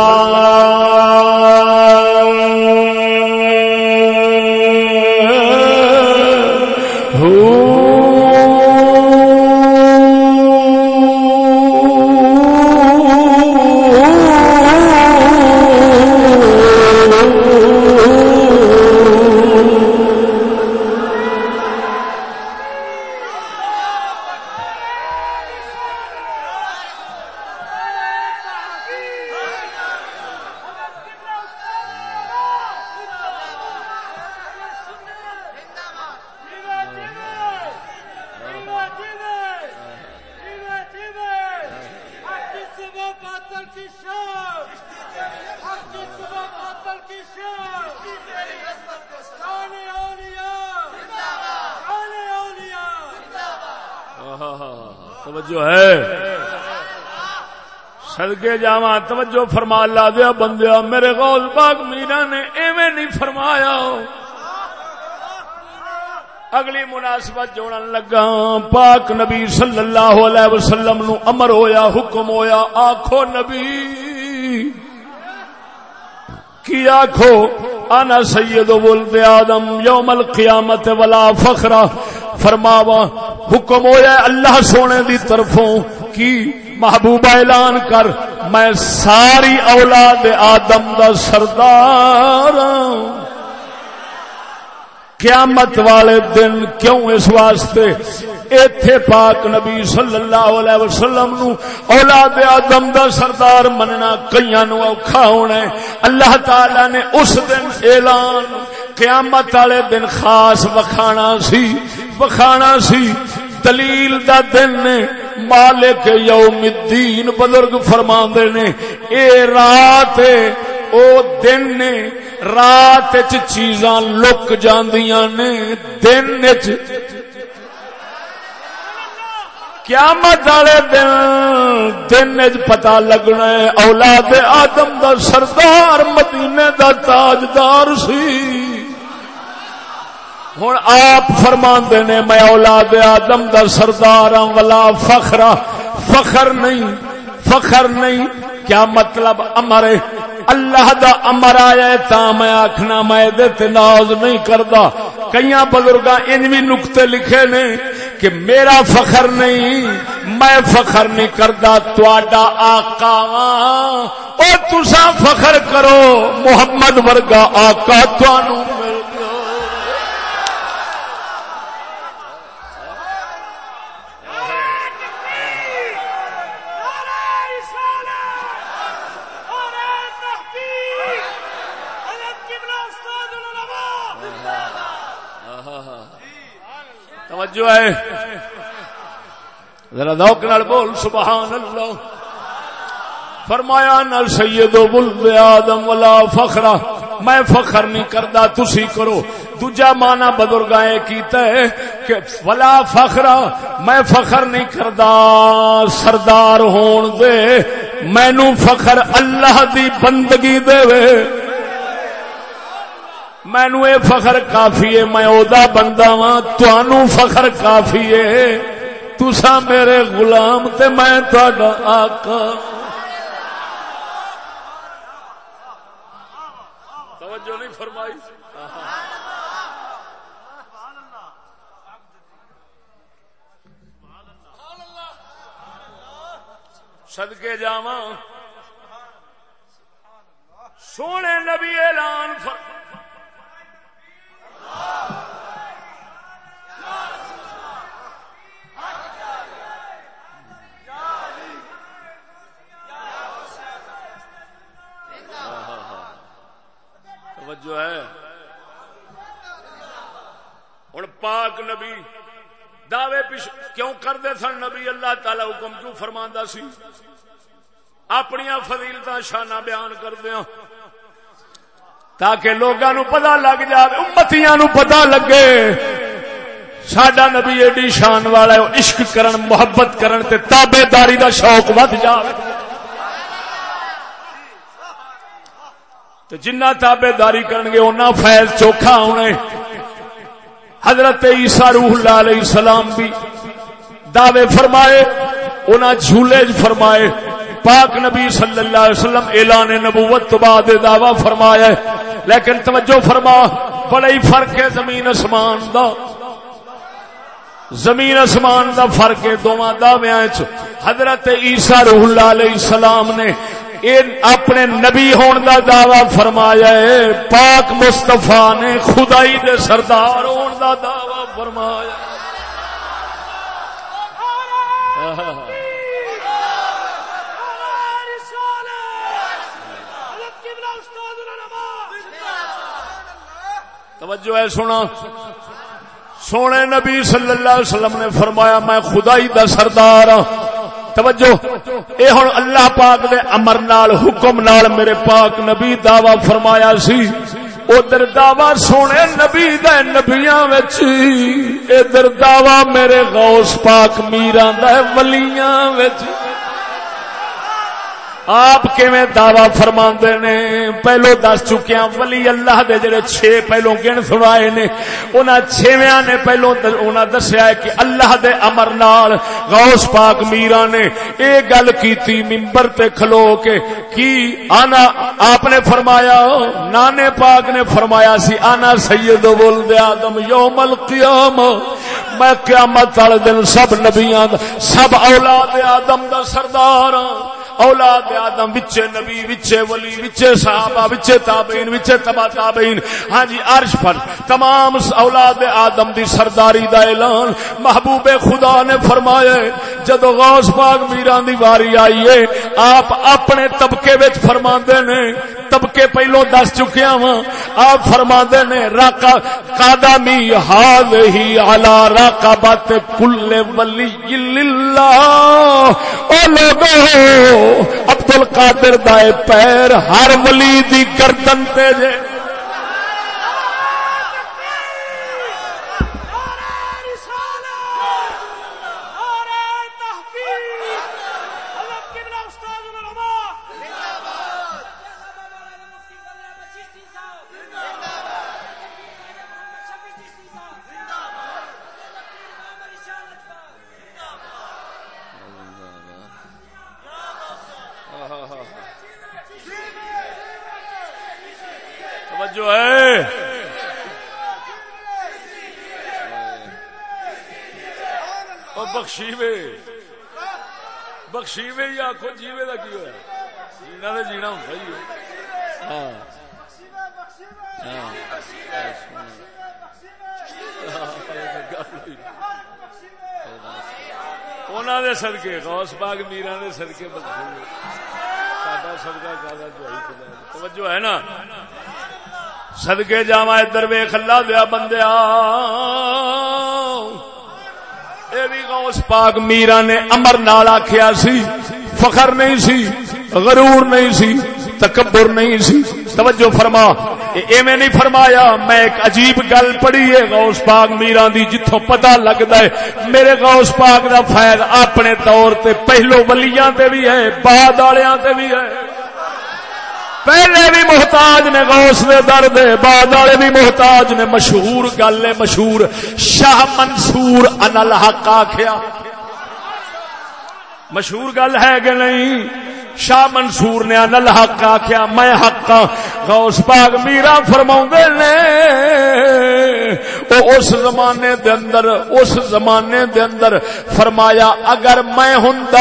توجہ فرما لا دیا بندیا، میرے غوث پاک میرا نے ایویں نہیں فرمایا۔ اگلی مناسبت جوڑن لگا، پاک نبی صلی اللہ علیہ وسلم نو امر ہویا، حکم ہویا آخو نبی، کی آخو انا سید ولد آدم یوم القیامت ولا فخرا فرماوا حکم ہویا اللہ سونے دی طرفوں، کی محبوبہ اعلان کر، میں ساری اولاد آدم دا سردار قیامت والے دن کیوں اس واسطے؟ ایتھے پاک نبی صلی اللہ علیہ وسلم نو اولاد آدم دا سردار مننا کئیاں نو اوکھا ہونا ہے۔ اللہ تعالی نے اس دن اعلان، قیامت والے دن خاص وکھانا سی وکھانا سی۔ دلیل دا دن نے مالک یوم الدین بزرگ فرما نے، اے رات، او دن نے رات وچ چیزاں لک جاندیاں نے، دن وچ۔ قیامت والے دن دن پتا لگنا ہے، اولاد آدم دا سردار، مدینے دا تاجدار سی۔ ہوں آپ فرما نے، میں اولاد آدم دا سردار ہوں ولا فخرا فخر نہیں فخر نہیں، کیا مطلب امر اللہ دا امر آیا تا میں آخنا میں ناز نہیں کرتا کئی بزرگ ان بھی نقطے لکھے نے کہ میرا فخر نہیں، میں فخر نہیں کرتا تا آکا ہاں۔ تسا فخر کرو، محمد ورگا آکا تنوع توجہ ہے، ذرا ذوق نال بول سبحان اللہ فرمایا، نل سید ولد آدم ولا فخرا۔ میں فخر نہیں کردا، تسی کرو۔ دوجا مانا بزرگائے کیتا ہے کہ ولا فخرا، میں فخر نہیں کردا، سردار ہون دے۔ مینو فخر اللہ دی بندگی دے وے۔ مینو اے فخر کافی ہے، میں اودا بندہ ہاں، وا تنو فخر کافی ہے۔ تسا میرے غلام تے میں تھوڑا آقا۔ توجہ نہیں فرمائی۔ صدقے جاواں۔ سونے نبی اعلان فرمایا جو ہے۔ ہوں پاک نبی دعوے پیش کیوں کرتے سن؟ نبی اللہ تعالی حکم کیوں فرما سی؟ اپنی فضیلت شانہ بیان کردیا ہاں۔ تاکہ لوگوں پتا لگ جائے امتیاں نو پتا لگے۔ سڈا نبی ایڈی شان والا ہے عشق کرن، محبت کرن تے تابے داری دا شوق ود جائے تو جنہ تابے داری کرن گے انہ فیض چوکھا ہونے۔ حضرت عیسیٰ روح اللہ علیہ السلام بھی دعوے فرمائے انہ جھولے فرمائے۔ پاک نبی صلی اللہ علیہ وسلم اعلان نبوت تو بعد دعوی فرمایا ہے۔ لیکن توجہ فرما، بڑا ہی فرق ہے زمین اسمان دا۔ زمین اسمان دا فرق ہے دونوں دعویاں حضرت عیسیٰ روح اللہ علیہ السلام نے اپنے نبی ہون دا دعوی فرمایا ہے۔ پاک مستفا نے خدائی دے سردار ہون دا دعوی فرمایا۔ ہے توجہ ہے سونا۔ سونے نبی صلی اللہ علیہ وسلم نے فرمایا، میں خدائی دا سردار ہوں توجہ۔ اے ہن اللہ پاک دے امر نال، حکم نال میرے پاک نبی دعوی فرمایا سی۔ ادھر دعوی سونے نبی دے نبیاں وچ۔ ادھر دعوی میرے غوث پاک میران دے ولیاں وچ۔ آپ کیویں دعوی فرما نے؟ پہلو دس چکیا ولی اللہ دے جڑے چھ پہلو گن سنائے نے، انہاں چھویاں نے پہلو انہاں دسیا ہے کہ اللہ دے امر نال غوث پاک میرا نے اے گل کیتی منبر تے کھلو کے کی آنا آپ نے فرمایا، نانے پاک نے فرمایا سی، آنا سید ولد آدم یوم القیام میں قیامت والے دن سب نبیاں، سب اولاد آدم دا سردار ہاں۔ اولاد آدم وچے، نبی وچے، ولی وچے، صحابہ وچے، تابعین وچے، تبا تابعین۔ ہاں جی عرش پر تمام اولاد آدم دی سرداری دا اعلان۔ محبوب خدا نے فرمایا، جدو غوث پاک میران دی واری آئی ہے، آپ اپنے طبقے وچ فرماندے نے، طبقے پہلو دس چکیا ہاں، وا آپ فرما نے راکا قادمی ہاد ہی آلہ راکا بات کل ولی او لوگو عبد القادر دائے پیر ہر ولی دی گردن تے جے۔ بخشیوے بخشیوے ہی آخو جیوے کا کی ہوا جینا تو جینا ہوں ہی ہاں انہوں نے سدکے غوث باغ میرا نے سدکے بخشیوے سدکا کا توجہ ہے نا سدکے جا ادھر ویخ اللہ دیا بندیا غوث پاک میرا نے امر نال آخیا سی، فخر نہیں سی، غرور نہیں سی، تکبر نہیں سی۔ توجہ فرما ایویں نہیں فرمایا، میں ایک عجیب گل پڑھی ہے، غوث پاک میرا دی جتوں پتہ لگتا ہے۔ میرے غوث پاک دا فائد اپنے طور تے پہلو ولیاں تے بھی ہے، بعد والیاں تے بھی ہے۔ پہلے بھی محتاج نے غوث دے درد بعد والے بھی محتاج نے، مشہور گل ہے، مشہور۔ شاہ منصور انل حق آخیا مشہور گل ہے کہ نہیں؟ شاہ منصور نے انل حق آخیا میں حق ہاں۔ غوث پاک میرا فرما نے، او اس زمانے دے اندر، اس زمانے دے اندر فرمایا، اگر میں ہوں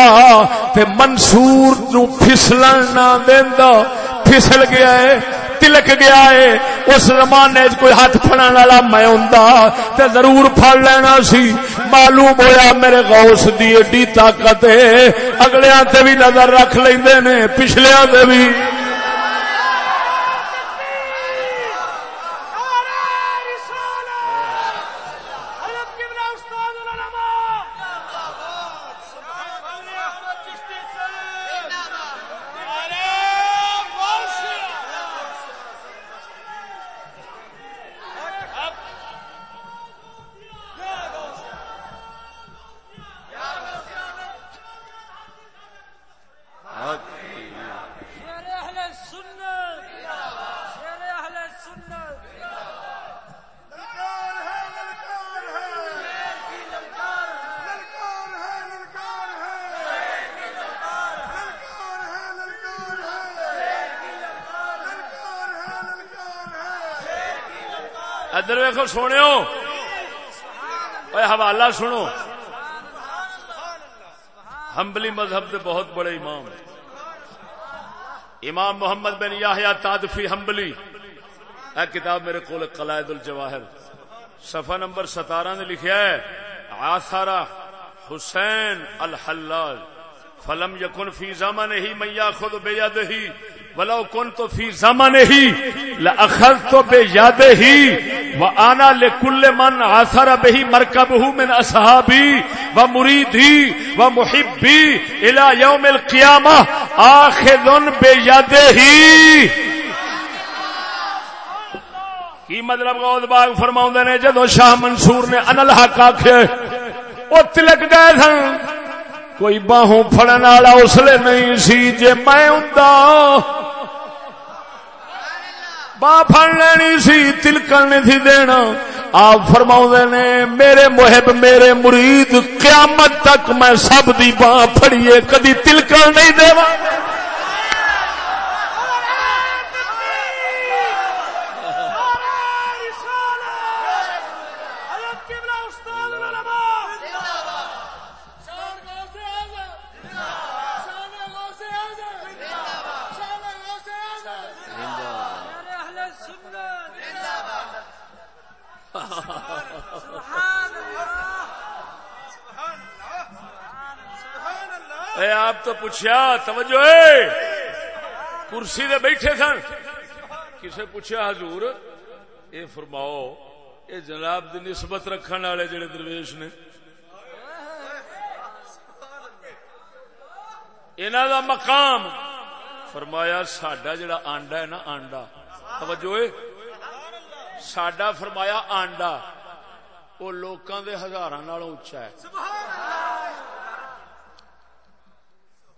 تے منصور نو پھسلن نہ دیندا پھسل گیا ہے، تلک گیا ہے۔ اس زمانے کوئی ہاتھ پڑا والا میں ہوں تے ضرور پڑ لینا سی۔ معلوم ہویا میرے غوث دی ایڈی طاقت ہے۔ اگلے تے بھی نظر رکھ لیندے نے پچھلے تے بھی۔ ادھر ویکو سونے حوالہ سنو۔ ہمبلی مذہب کے بہت بڑے امام امام محمد بن یاہیا تادفی ہمبلی اے کتاب میرے کو قلائد الجواہر۔ صفحہ نمبر ستارہ نے لکھا ہے آسارا حسین الحلال۔ فلم یکن فی زمن ہی میا خود بے یاد ہی ولو کن تو فی زمن ہی اخذ تو بے یاد ہی و آنا لے کل من آسر بہی مرکب ہوں من اصحابی و مریدی و محبی الى یوم القیامہ آخذن بے یاد ہی کی مطلب غوث باغ فرماؤں نے جدو شاہ منصور نے انل حق آکھے وہ تلک گئے تھے کوئی باہوں پھڑن والا اس لیے نہیں سی، جے میں ہوں با پھڑ لینی سی، تلکن نہیں تھی دینا۔ آپ فرما نے، میرے محب، میرے مرید، قیامت تک میں سب دی باں پھڑیے، کدی تلکن نہیں دے اے آپ تو پوچھا توجہ ہے؟ کرسی دے بیٹھے سن۔ کسے پوچھا حضور، اے فرماؤ، اے جناب دی نسبت رکھنے والے جڑے درویش نے۔ انہوں دا مقام۔ فرمایا، ساڈا جڑا آنڈا ہے نا، آنڈا۔ توجہ ہے؟ ساڈا فرمایا، آنڈا۔ وہ لوکاں دے ہزاراں نالوں اونچا ہے۔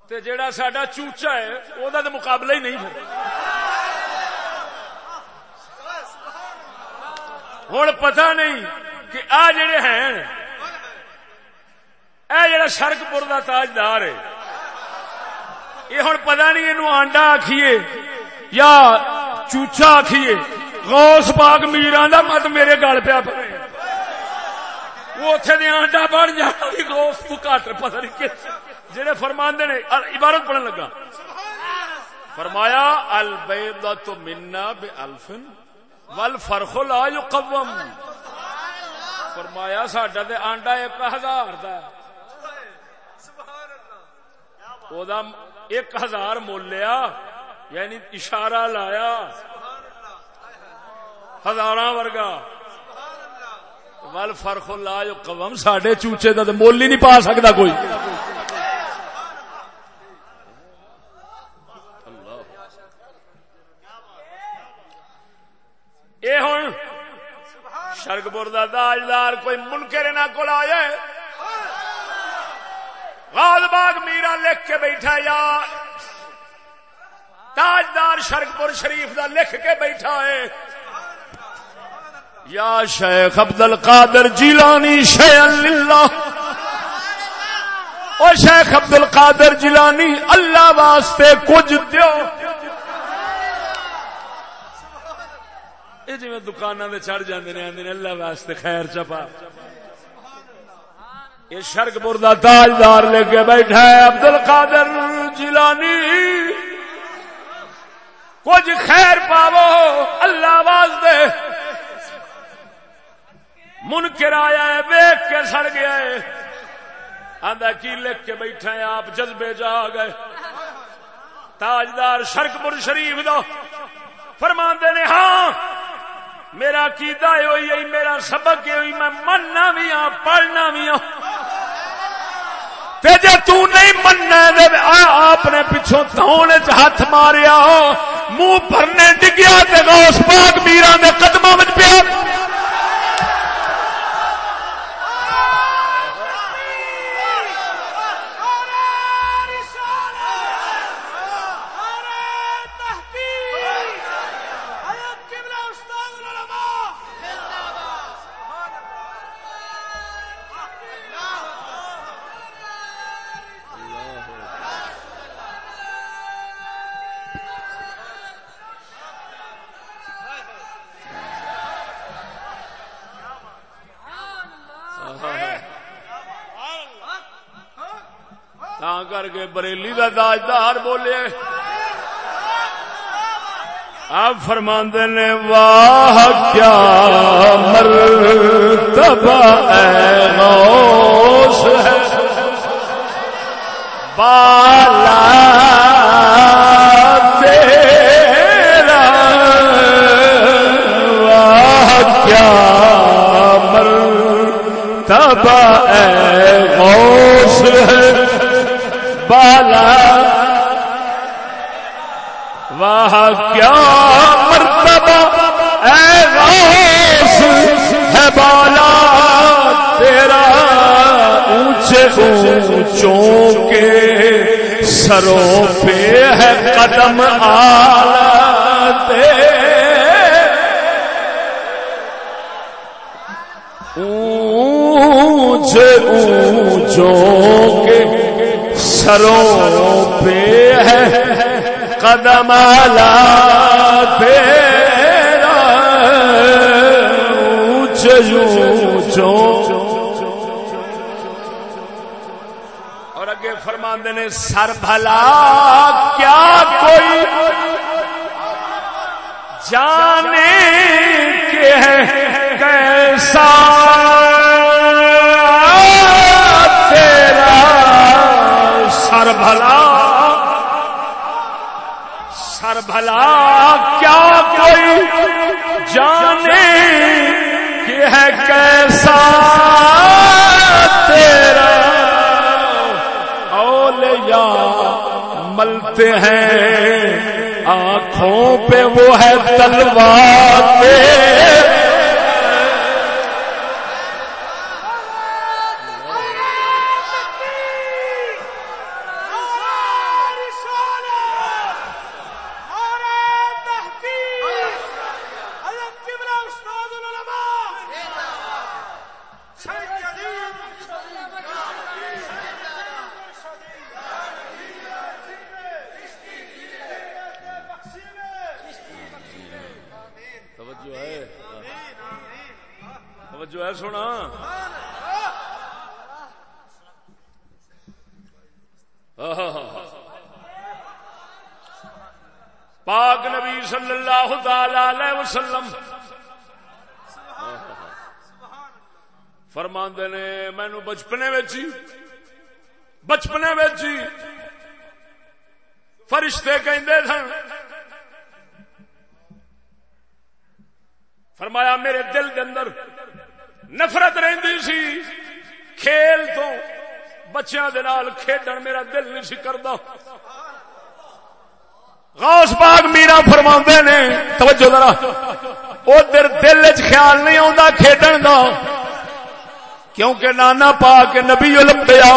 تے جیڑا ساڈا چوچا ہے او دا تے مقابلہ ہی نہیں پھر ہن پتہ نہیں کہ آ جڑے ہیں، اے جڑا شرک پور دا تاجدار ہے، یہ ہن پتہ نہیں اینو آنڈا آکھیے یا چوچا آکھیے۔ غوث پاک میران دا مت میرے گل پیا پڑے۔ وہ اتنے دیا آنڈا بن جانا غوث تو کٹ پتہ نہیں کہ جڑے فرماندے نے عبارت پڑھن لگا۔ فرمایا، البیضۃ منا بالفن والفرخ لا يقوم فرمایا، ساڈا تے آنڈا ایک ہزار دا او دا ایک ہزار مولیا یعنی اشارہ لایا۔ ہزار ورگا۔ ول فرق لا جو قوم سڈے چوچے کا مول ہی نہیں پا سکتا کوئی یہ ہوں شرک پور کوئی منکر نہ کو آیا غال باغ میرا لکھ کے بیٹھا یا۔ تاجدار شرک پور شریف دا لکھ کے بیٹھا ہے۔ یا شیخ عبد القادر جیلانی شیئن اللہ او شیخ عبد القادر جیلانی اللہ واسطے کچھ دیو۔ یہ جی دکانوں میں چڑھ جاندے نے آندے نے اللہ واسطے خیر چپا یہ شرک پور دا تاجدار لے کے بیٹھا ہے عبد القادر جیلانی کچھ خیر پاو اللہ واسطے منکر آیا ہے ویک کے سڑ گیا ہے آندا کی لکھ کے بیٹھا ہے آپ جذبے جا گئے تاجدار شرک پور شریف دا فرماندے نے ہاں میرا کیدا ہوئی ہے، میرا سبق ہوئی میں مننا بھی ہاں پڑھنا بھی ہاں۔ تے جے تو نہیں مننا دے آپ نے پچھوں تھون ہاتھ ماریا۔ منہ بھرنے ڈگیا تے غوث پاک میرا نے قدموں وچ پیا۔ بریلی کا داجدار بولے۔ آپ فرماندے نے، واہ، کیا مرتبہ اے غوث ہے۔ بالا تیرا۔ واہ، کیا مرتبہ اے غوث ہے بالا واہ، کیا مرتبہ اے غوث ہے بالا۔ تیرا اونچے اونچوں کے سروں پہ ہے قدم آتے اونچے اونچوں سروں پہ ہے قدم آلا تیرا، اونچ اور اگے فرماندے نے، سر بھلا، کیا کوئی جانے کے ہے کیسا؟ بھلا۔ سر بھلا، کیا کوئی جانے کہ ہے کیسا تیرا؟ اولیاء ملتے ہیں، آنکھوں پہ وہ ہے تلوار وسلم۔ فرماندے نے، مینو بچپنے بچپنے فرشتے کہندے سن۔ فرمایا، میرے دل کے اندر نفرت رہندی سی۔ کھیل تو بچیاں دے نال کھیڈن میرا دل نہیں سی کردا۔ غوث پاک میرا فرما نے، توجہ ذرا۔ ادھر دل چ خیال نہیں آتا کھیڈن کا کیونکہ نانا پا کے نبی لمبیا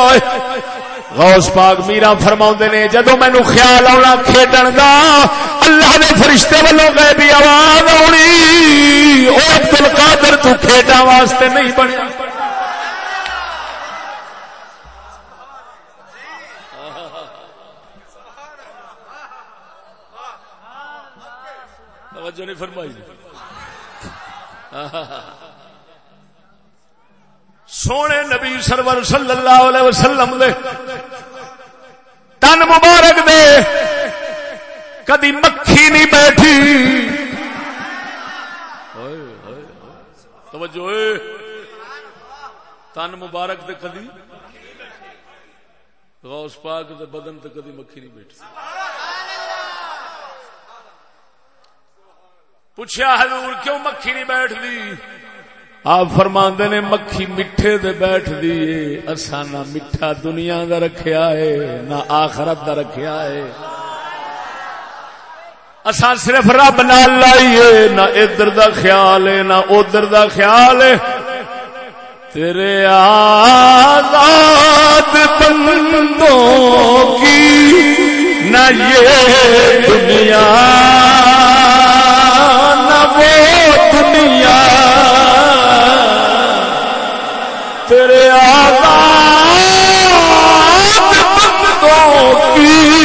غوث پاک میرا فرما نے جدو مینو خیال آنا کھیڈن کا اللہ نے فرشتے والوں گئے بھی آواز آنی وہ دل قادر تو کھیڈا واسطے نہیں بنیا۔ توجہ نہیں فرمائی سونے نبی سرور صلی اللہ علیہ وسلم دے۔ تن مبارک دے۔ کدی مکھی نہیں بیٹھی۔ توجہ تن مبارک دے کدی۔ غوث پاک دے بدن تے کدی مکھی نہیں بیٹھی۔ پوچھا حضور کیوں مکھی نہیں بیٹھ دی آپ فرما نے مکھی میٹھے دے بیٹھ دی اصا نہ میٹھا دنیا دا رکھیا ہے نہ آخرت دا رکھیا ہے اصا صرف رب نال لائیے نہ ادھر دا خیال ہے نہ ادھر دا خیال ہے تیرے آزاد بندوں کی، نہ یہ دنیا تیرے آزاد بندوں کی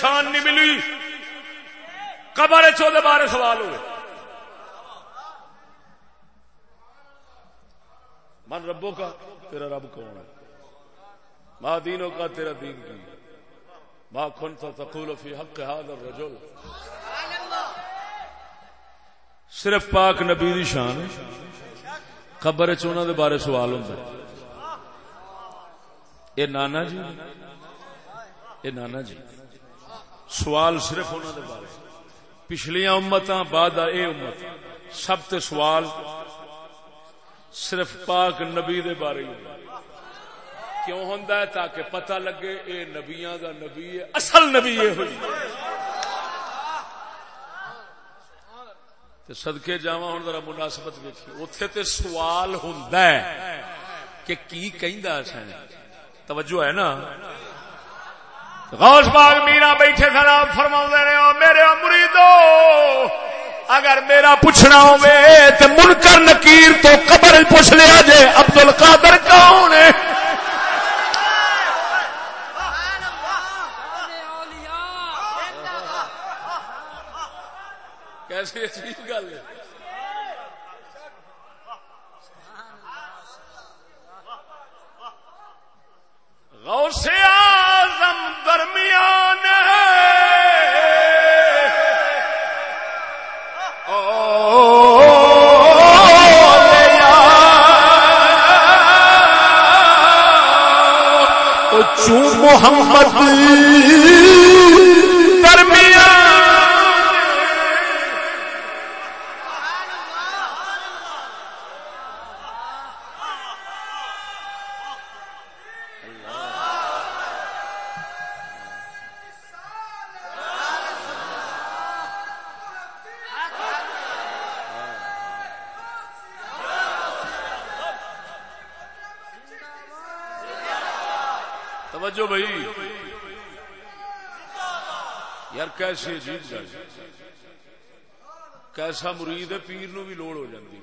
شان نہیں ملی۔ قبر چودہ بارے سوال ہوئے۔ من ربوں کا، تیرا رب کون ہے؟ ماں دینوں کا، تیرا دین کی ماں کن تھا تقول فی حق حاضر الرجل۔ صرف پاک نبی دی شان قبر چونا دے بارے سوال ہوں اے نانا جی یہ نانا جی۔ سوال صرف انہوں نے بارے پچھلیاں امت بعد اے امت۔ سب تے سوال صرف پاک نبی دے بارے کیوں ہوندا ہے؟ تاکہ پتہ لگے اے نبیاں دا نبی ہے۔ اصل نبی یہ ہوئی۔ سدکے جا ہوں ذرا مناسبت ویکھی اتے تے سوال ہوں کہ کی سن؟ توجہ ہے نا؟ غوث باغ میرا بیٹھے کھڑا فرما رہے ہو میرے مریدو اگر میرا پوچھنا ہوئے تو منکر نکیر تو قبر پوچھ لیا جے عبد القادر کون ہے؟ کیسی عجیب گل ہے۔ غوث اعظم درمیان چون محمد۔ کیسی عجیب گل۔ کیسا مرید ہے، پیر نو بھی لوڑ ہو جاتی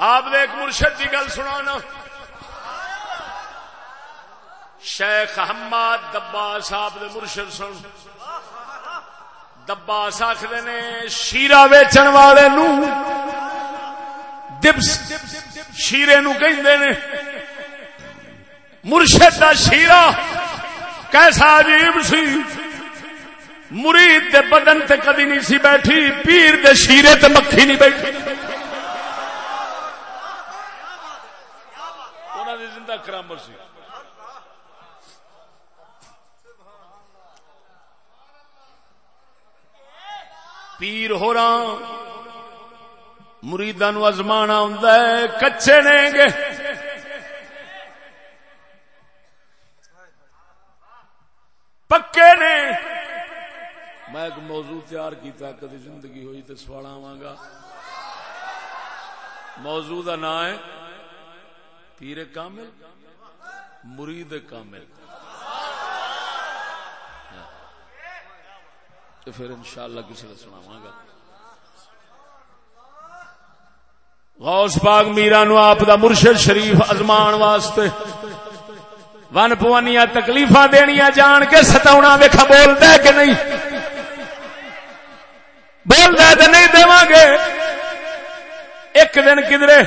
آپ نے ایک مرشد کی گل سنا شیخ احمد دبا صاحب دے مرشد سن۔ دبا آخر نے شیرا ویچن والے نو دبس شیرے نو کہ مرشد دا شیرا کیسا عجیب سی۔ مرید دے بدن تے کدی نہیں سی بیٹھی، پیر دے شیرے تے مکھی نہیں بیٹھی۔ زندہ کرامر سی پیر ہو رہا مریداں نو ازمانا ہوں کچے نے گے۔ پکے نے۔ میں ایک موضوع تیار کیتا کدی زندگی ہوئی تو سوال آوا گا۔ موضوع کا نام ہے پیر کامل، مرید کامل۔ تو پھر انشاءاللہ کسی کو سناواں گا۔ غوث پاک میرا نو آپ دا مرشد شریف ازمان واسطے۔ ون پوانیاں تکلیف دنیا جان کے ستا ویخا بولتا کہ نہیں؟ بولتا تو نہیں دے گے۔ ایک دن کدرے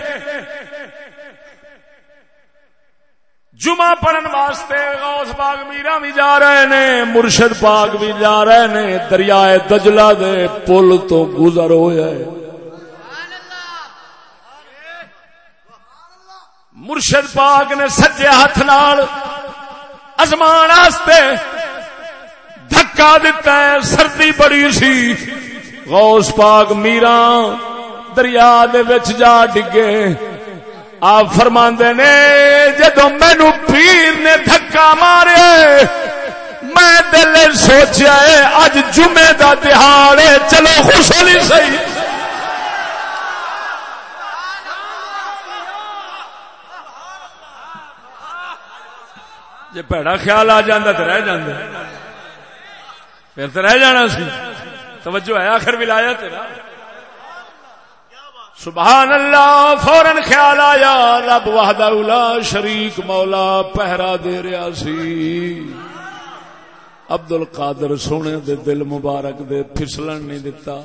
جمعہ پڑھن واسطے غوث باغ میرا بھی جا رہے نے، مرشد پاک بھی جا رہے نے، دریائے دجلا دے پل تو گزر ہوئے۔ مرشد پاک نے سجے ہاتھ نال ازمان دھکا دتا ہے، سردی بڑی سی۔ غوث پاک میرا دریا جا ڈگے۔ آپ فرما نے جدو مینو پیر نے دھکا مارے، میں دل سوچا اج جمعے کا تہار چلو خوش نہیں سی جی پیڑا خیال آ جا تو رہ پھر تو رہ جانا سی۔ توجہ ہے، آخر بھی تیرا سبحان اللہ فورن خیال آیا، رب وحدہ اولا شریک مولا پہرا دے رہا سی۔ عبد القادر سونے دے دل مبارک دے پھسلن نہیں دتا۔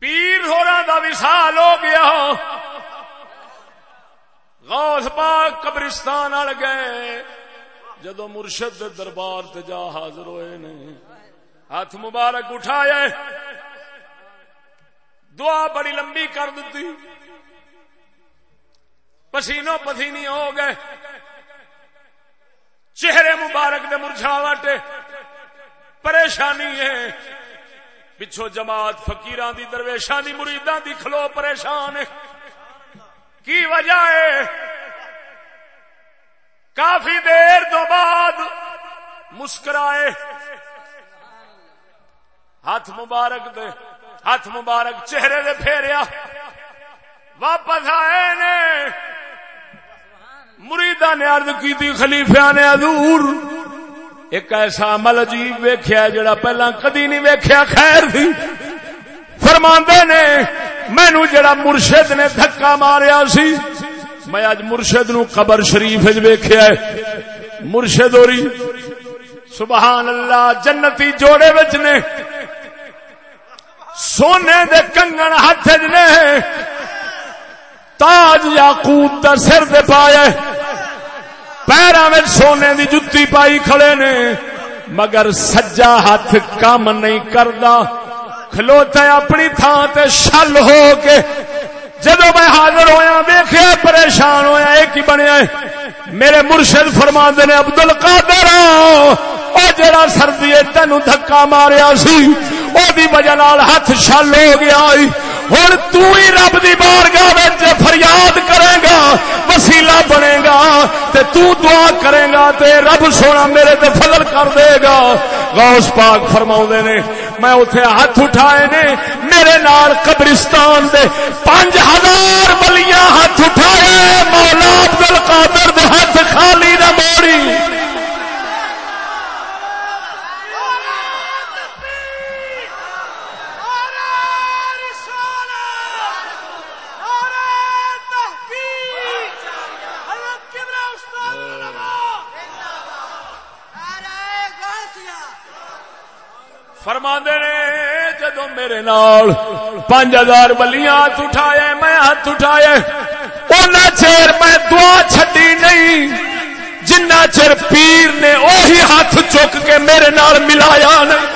پیر ہورا دا وسال ہو گیا۔ غوث پاک قبرستان آ گئے۔ جدو مرشد دربار تے جا حاضر ہوئے نے، ہاتھ مبارک اٹھایا۔ دعا بڑی لمبی کر دیتی پسینو پسینی ہو گئے۔ چہرے مبارک دے مرجھاوٹ پریشانی ہے۔ پچھو جماعت فقیران دی درویشان دی مریدان دی کھلو پریشان کی وجہ ہے؟ کافی دیر تو بعد مسکرائے۔ ہاتھ مبارک دے، ہاتھ مبارک چہرے دے پھیریا۔ واپس آئے نے۔ مریدا نے ارد کی خلیفیا نے ادور ایک ایسا عمل عجیب ویخیا جڑا پہلا کدی نہیں ویخیا خیر تھی فرما نے مینو جڑا مرشد نے دھکا ماریا سی، میں اج مرشد نو قبر شریف ویخیا مرشد ہوری، سبحان اللہ، جنتی جوڑے بچ نے۔ سونے دے کنگن ہاتھ نے۔ تاج یا دا سر دے پائے پیروں میں سونے دی جتی پائی کھڑے نے مگر سجا ہاتھ کام نہیں کردا کھلوتا اپنی تھان تے شل ہو کے جدو میں حاضر ہویا ویخیا پریشان ہویا ایک ہی بنیا میرے مرشد فرما نے ابد ال قادر جڑا سردی تین دھکا ماریا سی وہ وجہ ہاتھ شل ہو گیا ہوں تھی رب کی بارگاہ فریاد کرے گا وسیلہ بنے گا تے تو دعا کرے گا تے رب سونا میرے تے فضل کر دے گا۔ غوث پاک فرما نے، میں اتے ہاتھ اٹھائے نے، میرے نال قبرستان دے پانچ ہزار بلیاں ہاتھ اٹھائے، مولا عبد القادر دے ہاتھ خالی نہ موڑی۔ فرما نے جدو میرے نال پانچ ہزار بلیاں ہاتھ اٹھایا میں ہاتھ اٹھایا اُنہ چیر میں دعا چھڈی نہیں جنہ چر پیر نے اوہی ہاتھ چک کے میرے نال ملایا نہیں۔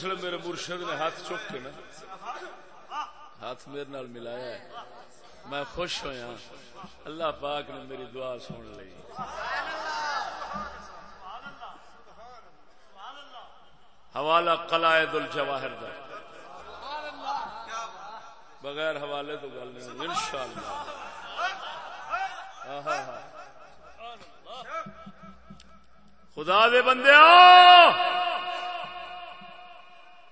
جسے میرے مرشد نے ہاتھ چک کے نا، ہاتھ میرے نال ملایا ہے۔ میں خوش ہویا۔ اللہ پاک نے میری دعا سن لی۔ حوالہ قلائد الجواہر دا۔ بغیر حوالے تو گل نہیں انشاءاللہ۔ خدا دے بندے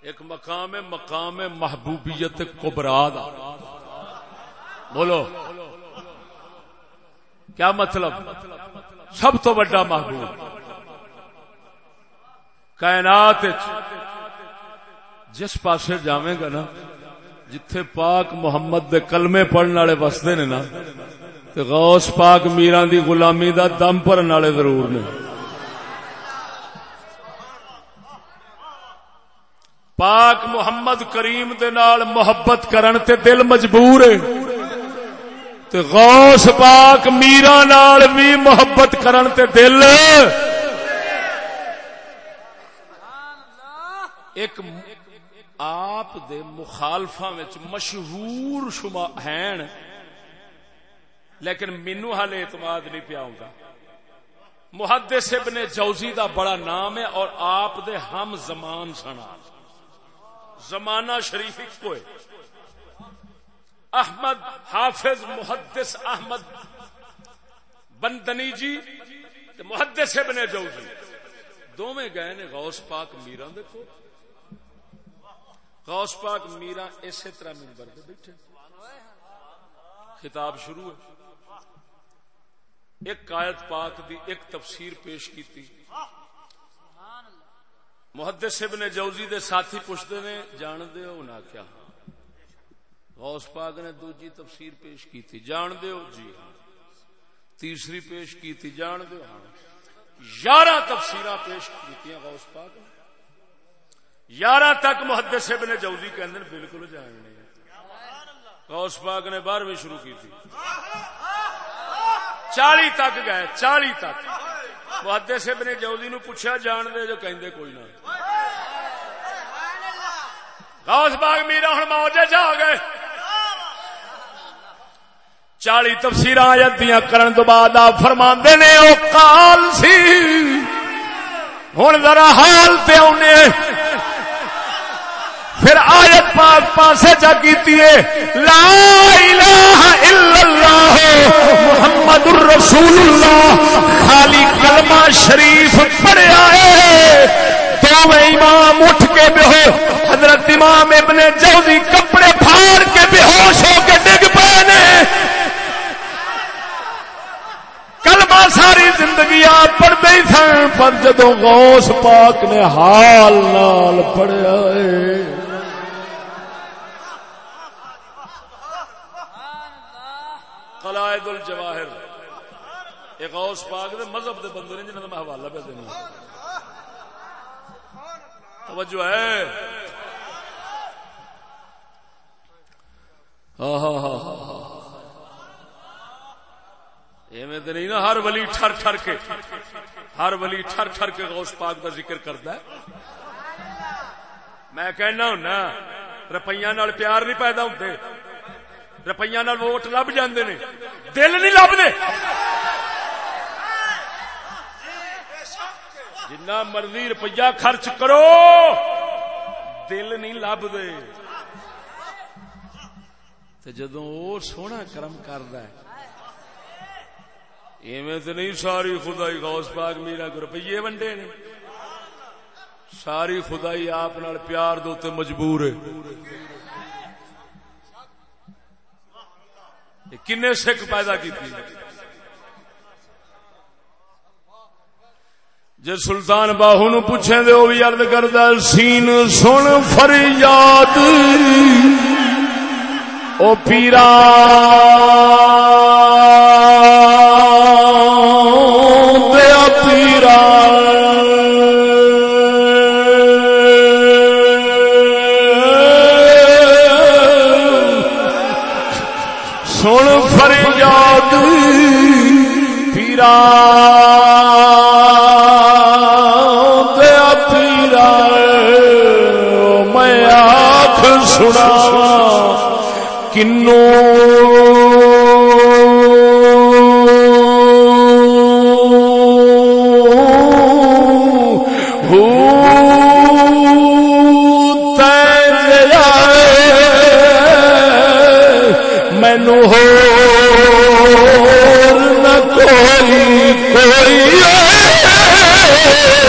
ایک مقام مقام محبوبیت کبرا دا۔ بولو۔ کیا مطلب؟ سب تو بڑا محبوب۔ کائنات جس پاسے جاویں گا نا، جتھے پاک محمد دے کلمے پڑھنے والے وستے نے نا غوث پاک میران دی غلامی دا دم پڑھنے والے ضرور نے۔ پاک محمد کریم دے نال محبت کرن تے دل مجبور ہے۔ تے غوث پاک میرا نال بھی محبت کرن تے دل۔ ایک آپ دے مخالفا مشہور شما ہیں۔ لیکن مینو حال اعتماد نہیں پیا محدث ابن جوزی دا بڑا نام ہے اور آپ دے ہم زمان سنا زمانہ شریف کو احمد حافظ محدث احمد بندنی جی محدث ابن جوزی۔ دونوں گئے نے غوث پاک میرا دیکھو غوث پاک میرا اسی طرح ممبر دے بیٹھے۔ خطاب شروع ہے۔ ایک آیت پاک دی ایک تفسیر پیش کی تھی محدث ابن جوزی دے ساتھی پوچھتے نے جان دے ہو نہ کیا ہاں۔ غوث پاک نے دوجی تفسیر پیش کی تھی جان دے ہو؟ جی ہاں۔ تیسری پیش کی تھی جان دے ہاں۔ یارہ تفسیر پیش کی تھی غوث پاک نے۔ یارہ تک محدث ابن جوزی کے اندر بالکل جان نہیں غوث پاک نے بارہویں شروع کی تھی چالی تک گئے چالی تک۔ محدث ابن جوزی نو پوچھا جان دے جو کہندے کوئی نہ غوث باغ میرا ہن موجے جا گئے چالی تفسیر آیت دیاں کرن تو بعد آپ فرما نے او کال سی ہن ذرا حال پہ آنے پھر آیت پاک پاسے جا کیتی ہے، لا الہ الا اللہ، محمد الرسول اللہ خالی کلمہ شریف پڑھیا ہے تو میں امام اٹھ کے بے ہو، حضرت امام ابن جوزی کپڑے پھاڑ کے بے ہوش ہو کے ڈگ پے کلمہ ساری زندگی آپ پڑھتے ہی سن پر جدو غوث پاک نے حال نال پڑھیا ہے قلائد الجواہر۔ ایک غوث پاک دے مذہب دے بندے نے جنہاں دا میں حوالہ پہ دینا توجہ ہے۔ ایویں نہیں نا ہر ولی ٹھر ٹھر کے، ہر ولی ٹھر ٹھر کے غوث پاک دا ذکر کرتا ہے۔ میں کہنا ہوں نا روپیہ نال پیار نہیں پیدا ہوتے روپیہ ووٹ لب جاندے نے دل نہیں لبتے جنا مرضی روپیہ خرچ کرو دل نہیں لب دے وہ سونا کرم کرد ایویں تو نہیں ساری خدائی غوث پاک میرا کو روپیے ونڈے نے ساری خدائی آپ پیار دو مجبور ہے کنے سکھ پیدا کی جی سلطان باہو نو پوچھے دے وہ بھی ارد کرتا سین سن فریاد، او پیرا کھولنا کاغذ سنا کنوں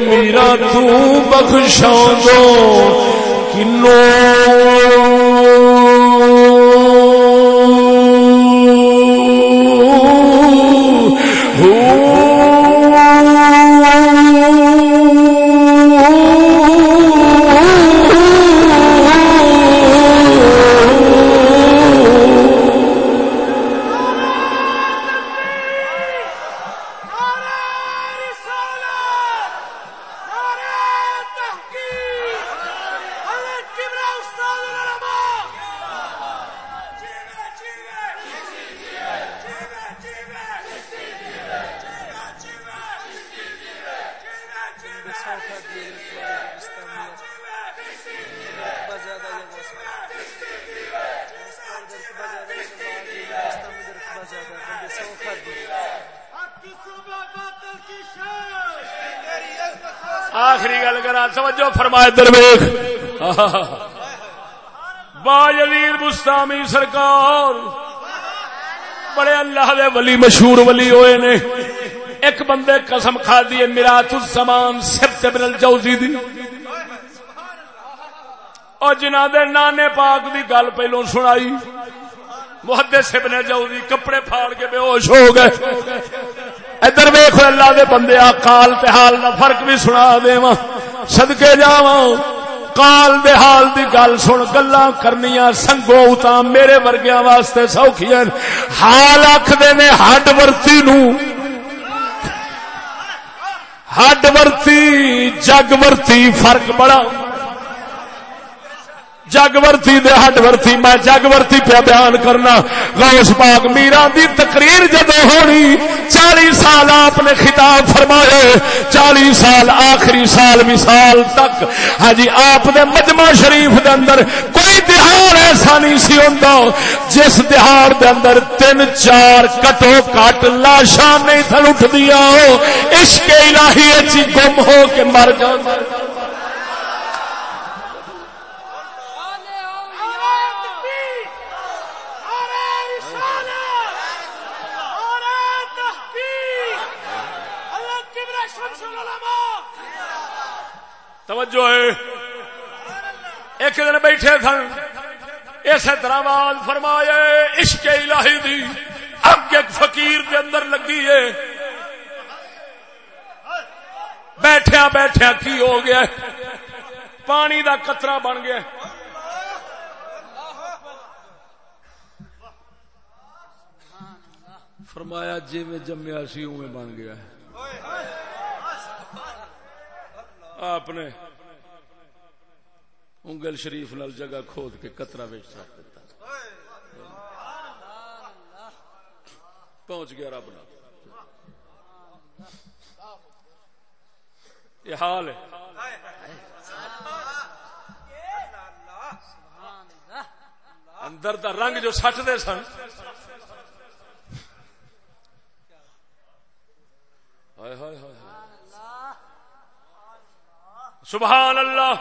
میرا تو بخشا دو کنو یزید سرکار بڑے اللہ دے ولی مشہور ولی ہوئے نے۔ ایک بندے قسم کھا دیے میرا الزمان سبت بن الجوزی دی۔ اور جنہ دے نانے پاک دی گل پہلو سنائی۔ محدث ابن جوزی کپڑے پھاڑ کے بے ہوش ہو گئے۔ ادھر ویخ اللہ دے بندے آ کال تے حال دا فرق بھی سنا دیواں۔ سدکے جا کال دے حال دی گل سن گلا کرنیا سنگو تا میرے ورگیا واسطے سوکھی حال آخر نے ہڈ ورتی نو۔ ہڈ ورتی، جگ ورتی، فرق بڑا۔ جگ ورتی دے ہڈ ورتی میں جگ ورتی پیا بیان کرنا۔ غوث پاک میرا دی تقریر جدو ہونی، چالی سال آپ نے خطاب فرمائے چالی سال آخری سال مثال تک۔ ہاں جی آپ دے مجمع شریف دے اندر کوئی دہاڑ ایسا نہیں سی ہوں جس دہاڑ دے اندر تین چار کٹو کٹ لاشاں نہیں تھن اٹھ دیا ہو عشق الہی اچھی گم ہو کے مر جاتا توجہ ہے۔ ایک دن بیٹھے سن۔ اسی طرح فرمایا عشق الہی دی۔ اب ایک فقیر کے اندر لگی ہے۔ بیٹھیا بیٹھیا کی ہو گیا؟ پانی دا قطرہ بن گیا۔ فرمایا جی میں جمیا سی اوے بن گیا۔ آپ نے انگل شریف نال جگہ کھود کے کترا ویچ رکھ دیتا۔ پہنچ گیا رب یہ حال ہے۔ اندر دا رنگ جو سٹ دے سن۔ ہائے ہائے ہائے۔ سبحان اللہ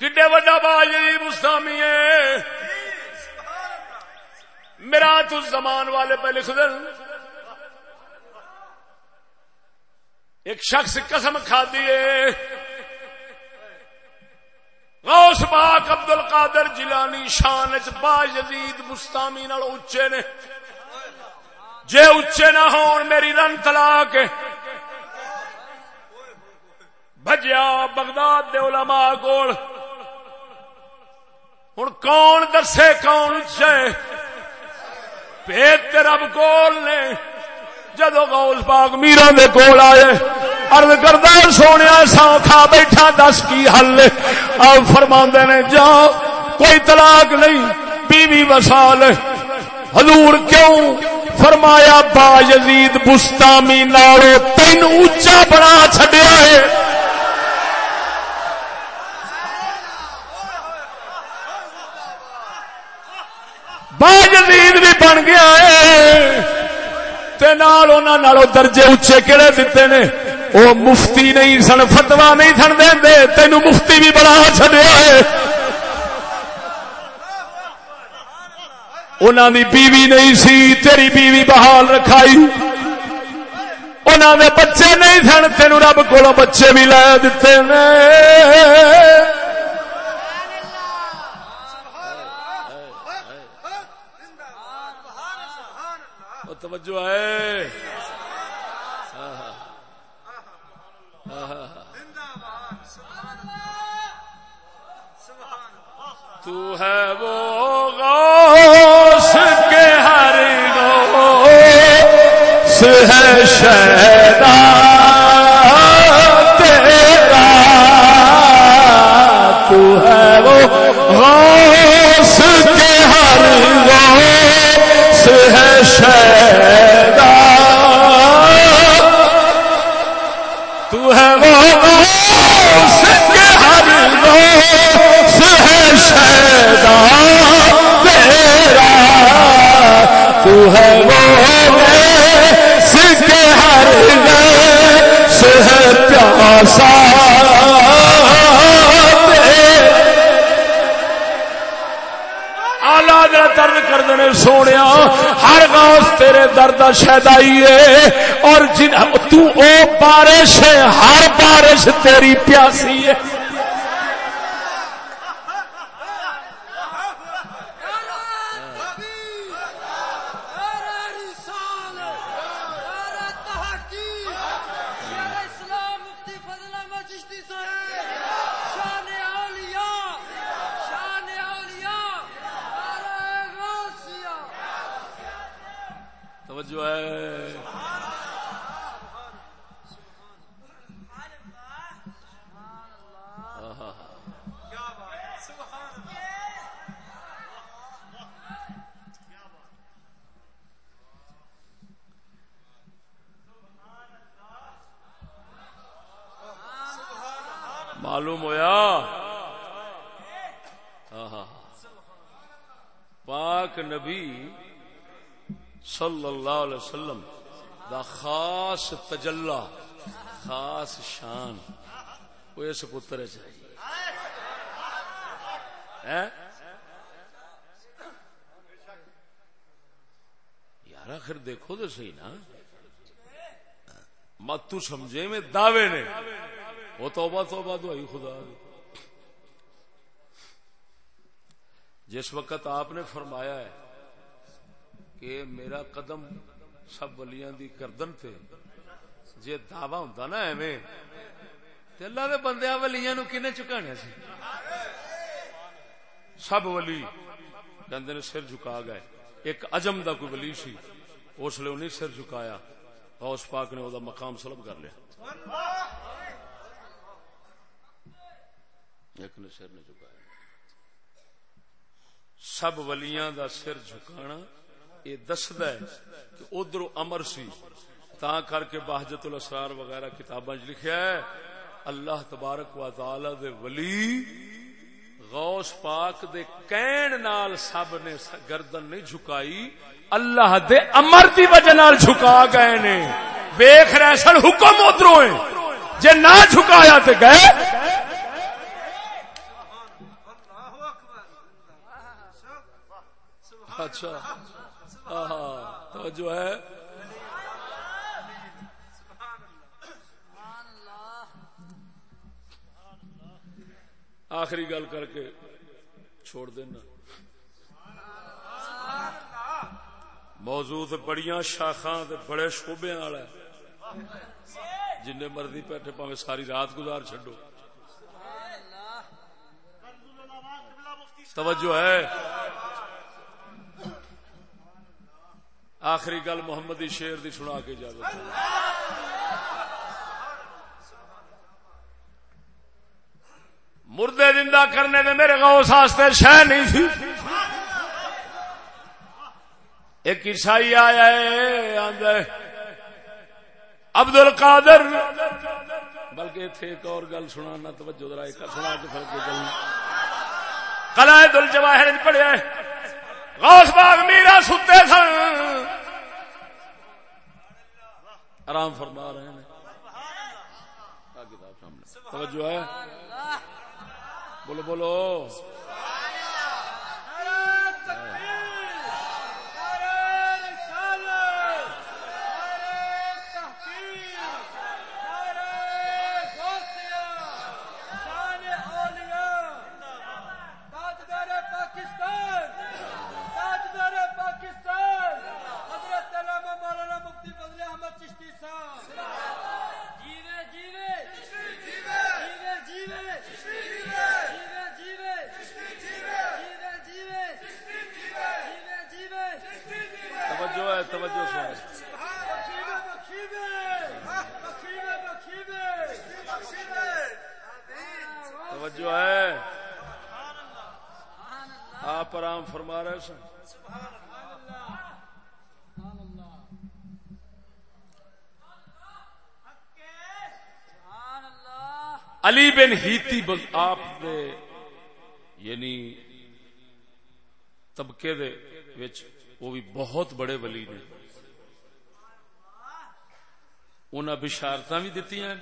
کڈے وڈا باج مستامی میرا تو زمان والے پہ لکھ دیں ایک شخص قسم کھا دیے غوث پاک عبد القادر جیلانی شان چ با یزید مستامی نال اچے نے۔ جے اچے نہ ہون میری رن تلاک بجیا بغداد دے علماء کول۔ ہوں کون دسے کون اچے پیت رب کول نے۔ جدو گول پاک میرا دے کول آئے ارد کردہ سونے سوکھا بیٹھا، دس کی حل اب فرما نے، جا، کوئی طلاق نہیں، بیوی وسال حضور کیوں فرمایا، با یزید بستامی نالو تین اچا بنا چڈیا ہے۔ با یزید بھی بن گیا ہے۔ درجے اچے کہڑے دیتے نے۔ وہ مفتی نہیں سن فتوا نہیں سن دے۔ تین مفتی بھی بنا چڈیا ہے۔ انہوں دی بیوی نہیں سی تیری بیوی بحال رکھائی۔ انہوں نے بچے نہیں سن تین رب کو بچے بھی لے دیتے نے۔ توجہ ہے۔ تو ہے وہ غوث کے ہر غوث ہے شہدہ تیرا۔ تو ہے وہ غوث کے ہر غوث ہے شہدہ ہے شہدہ تیرا۔ تو ہے وہ ہر غوث ہے پیاسا۔ درد کر دینے سونے ہر غوث تیرے درد شہدائی ہے۔ اور جن تو او بارش ہے، ہر بارش تیری پیاسی ہے توجہ ہے معلوم ہویا پاک نبی صلی اللہ علیہ وسلم دا خاص تجلا خاص شان، وہ اس پتر چاہیے یار آخر دیکھو تو صحیح نا۔ مت تو سمجھے میں دعوے نے۔ وہ توبہ توبہ دعائی خدا دی۔ جس وقت آپ نے فرمایا ہے کہ میرا قدم سب ولیاں دی کردن تے جے دعوی ہوندا نا ایویں، تے اللہ دے بندیاں ولیاں نو کنے چکانے سی؟ سب ولی کہندے نے سر جھکا گئے۔ ایک عجم دا کوئی ولی سی، اس لیے انہیں سر جھکایا۔ غوث پاک نے او دا مقام سلب کر لیا۔ ایک نے سر نے جھکایا۔ سب ولیاں دا سر جھکانا یہ دسد ہے کہ ادھر امر سی تا کر کے بہجت الاسرار وغیرہ کتاباں لکھیا ہے اللہ تبارک و تعالی دے ولی غوث پاک دے کین نال سب نے گردن نہیں جھکائی اللہ دے امر دی وجہ نال جھکا گئے نے ویخ رہے سن حکم ادھروں جے نہ جھکایا تے گئے اچھا تو جو ہے۔ آخری گل کر کے چھوڑ دینا۔ موضوع بڑیاں شاخاں بڑے شوبے والا جن مرضی بیٹھے پاوے ساری رات گزار چڈو توجہ ہے۔ آخری گل محمدی شیر دی سنا کے اجازت مردے زندہ کرنے دے میرے غوث واسطے شہ نہیں تھی۔ ایک عیسائی آیا ہے عبد القادر بلکہ اتنے ایک اور گل سنا توجہ ذرا سنا کے پھر کے گل قلائد الجواہر پڑھیا ہے۔ غوث باغ میرا ستے سن۔ آرام فرما رہے ہیں۔ توجہ ہے۔ بولو بولو۔ توجہ سونے توجہ ہے۔ آپ آرام فرما رہے سن علی بن ہیتی آپ دے یعنی طبقے دے وچ وہ بھی بہت بڑے ولی نے۔ انہیں بشارت بھی دیتی ہیں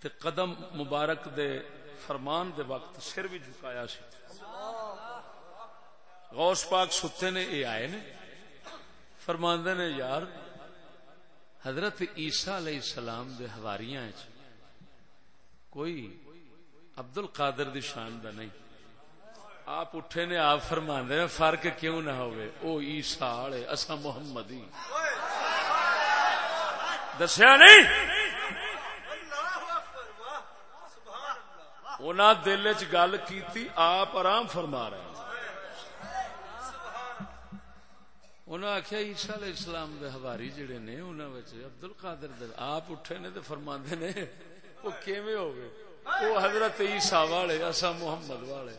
تے قدم مبارک دے فرمان دے وقت سر بھی جھکایا سی۔ غوث پاک ستے نے یہ آئے نے۔ فرماندے نے، یار، حضرت عیسیٰ علیہ السلام دے ہواریاں کوئی عبد القادر دی شان دا نہیں۔ آپ اٹھے نے، آپ فرماندے نے، فرق کیوں نہ ہوئے؟ او عیسیٰ والے اسا محمد ہی دسیا نہیں؟ انہاں دل چ گل کیتی آپ آرام فرما رہے ہیں۔ انہوں آخیا عیسا علیہ السلام دے ہواری جڑے نے انہوں نے عبد القادر دے، آپ اٹھے نے فرما نے، وہ کیویں ہو گئے وہ حضرت عیسا والے اصا محمد والے۔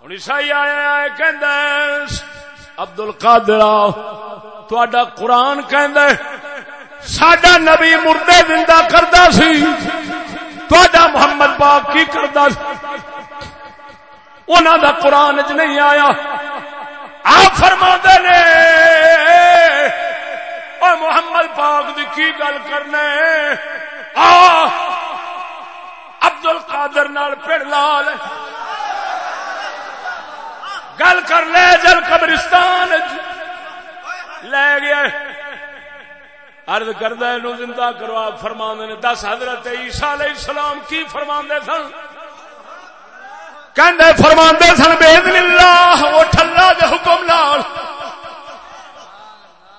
ہوں عیسائی آیا کہ عبد القادر تا قرآن کہ سڈا نبی مردے زندہ کرتا سی۔ تا محمد پاک کی کرتا انہوں دا قرآن چ نہیں آیا۔ آپ فرما نے اور محمد پاک دی کی گل کرنے آ ابدل کادر پڑ لال گل کر لے جل قبرستان لے گیا۔ ارد کردہ زندہ کرو، آپ فرما نے، دس حضرت عیسیٰ علیہ السلام کی فرما سن؟ کہندے فرماندے سن بے اللہ اٹھ اللہ دے حکم نال۔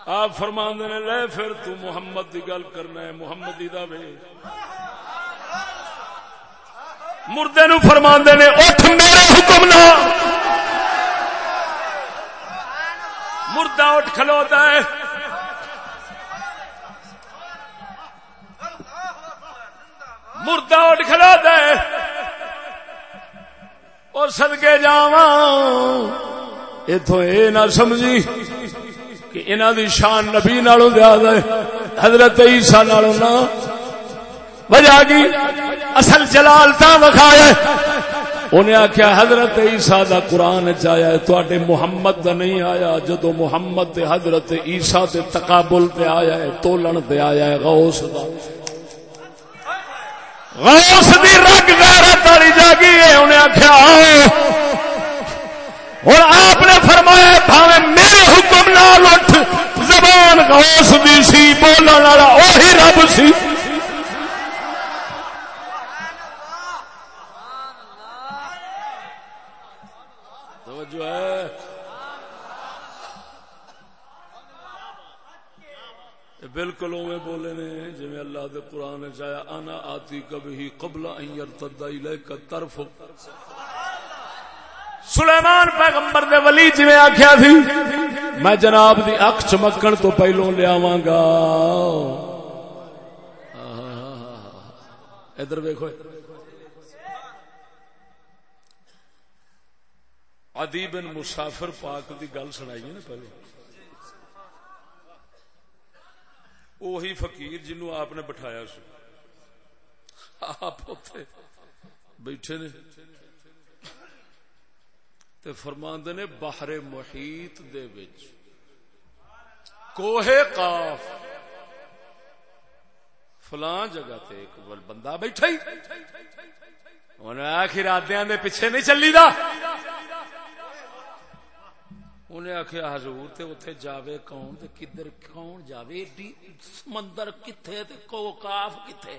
آپ فرماندے نے، لے پھر تو محمد دی گل کرنا ہے، محمد دی دا وے۔ مردے نو فرماندے نے، اٹھ میرے حکم نال۔ مردہ اٹھ کھلوتا ہے۔ مردہ اٹھ کھلوتا ہے۔ اور سدکے جا اتو یہ نہ سمجھی کہ انہوں دی شان نبی نالوں زیادہ ہے، حضرت عیسیٰ نالوں نہ۔ وجہ کی؟ اصل جلال تا وکھایا انہیں آخیا حضرت عیسیٰ دا قرآن چایا ہے تو محمد دا نہیں آیا، جدو محمد دے حضرت عیسیٰ دے تقابل تے آیا ہے، تولن تے آیا ہے، غوث دا۔ غوث دی رگ غیرت والی جاگی ہے، انہیں آخیا اور آپ نے فرمایا، بھاوے میرے حکم نال اٹھ، زبان غوث دی سی بولنے والا وہی رب سی۔ بالکل اوے بولے نے جی اللہ دے قرآن چایا انا آتی کبھی قبل تدا کا طرف سلیمان پیغمبر دے ولی جی آخیا تھی میں جناب دی اک چمکن تو پہلو لیا گا۔ ادھر ویکو ادی بن مسافر پاک دی گل سنائی نا پہلے وہی فقیر جنو آپ نے بٹھایا سو آپ بیٹھے نے تے فرماند نے باہر محیط دے وچ کوہ قاف فلان جگہ تے ایک بندہ بیٹھا ہی انہیں آخر آدیا دے پیچھے نہیں چلی دا انہیں آخیا حضور تے اتے جاوے کون تے کدھر کون جاوے؟ ایڈی سمندر کتھے تے کو کتھے؟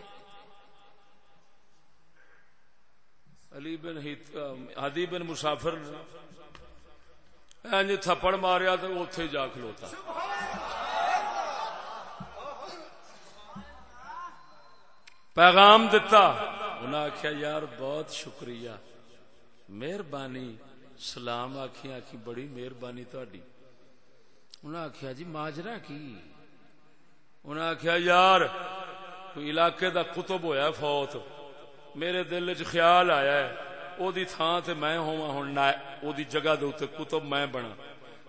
علی بن ہدی بن مسافر جی تھپڑ ماریا تو اتے جا کھلوتا۔ پیغام دتا انہیں آخیا یار بہت شکریہ، مہربانی سلام آخی آخی بڑی مہربانی تھی انہیں آخیا جی ماجرا کی؟ انہیں آخیا یار، کوئی علاقے دا قطب ہویا فوت، میرے دل چ خیال آیا ہے او دی تھان تے میں ہوا ہوں او دی جگہ دے اتنے کتب میں بنا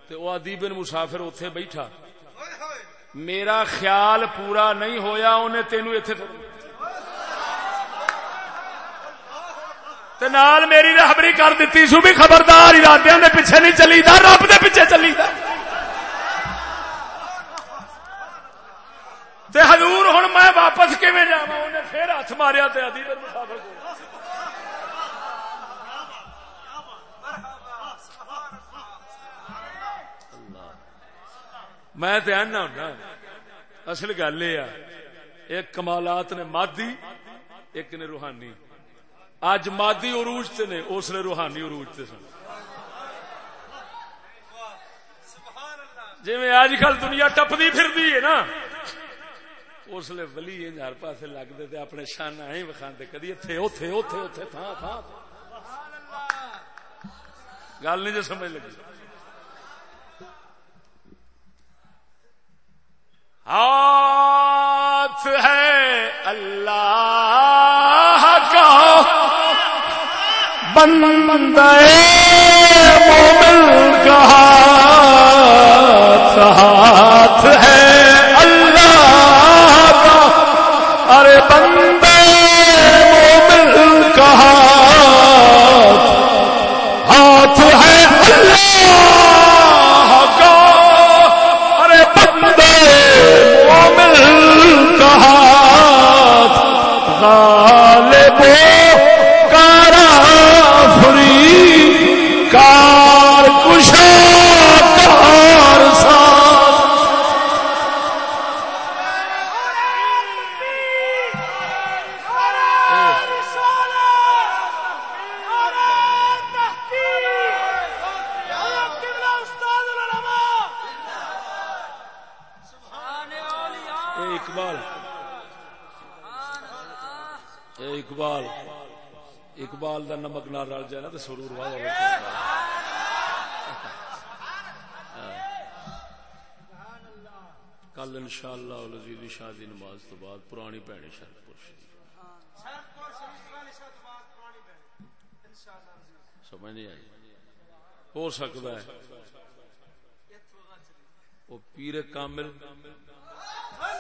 تے او ادیب مسافر اوتھے بیٹھا۔ میرا خیال پورا نہیں ہویا انہیں تینو ایتھے تے نال میری رہبری کر دیتی سو بھی خبردار ارادے دے پیچھے نہیں چلی دا رب دے پیچھے چلی دا تے حضور ہن میں واپس کیویں جاواں؟ انہیں پھر ہاتھ ماریا تے ادیب مسافر کو۔ میں تو آنا ہونا، اصل گل یہ ایک کمالات نے مادی، ایک نے روحانی۔ اج مادی عروج تے نے، اس نے روحانی عروج تے سن۔ جی اج کل دنیا ٹپدی پھردی ہے نا، اس لیے ولی ہر پاسے لگتے تے اپنے شان ہی وکھاندے، کدی اتھے اوتھے اوتھے اوتھے تھا تھا گل نہیں جو سمجھ لگی۔ ہاتھ ہے اللہ کا بند مومن کا ہاتھ ہے اللہ کا۔ ارے بند مومن کا ہاتھ ہے اللہ کا۔ ارے بندے غالب فری کا نہ رل جائے نا تو سرور واہ کل ان شاء اللہ شادی نماز تو بعد پرانی بھڑی شرط پور سمجھ نہیں آئی؟ ہو سکتا ہے۔ وہ پیر کامل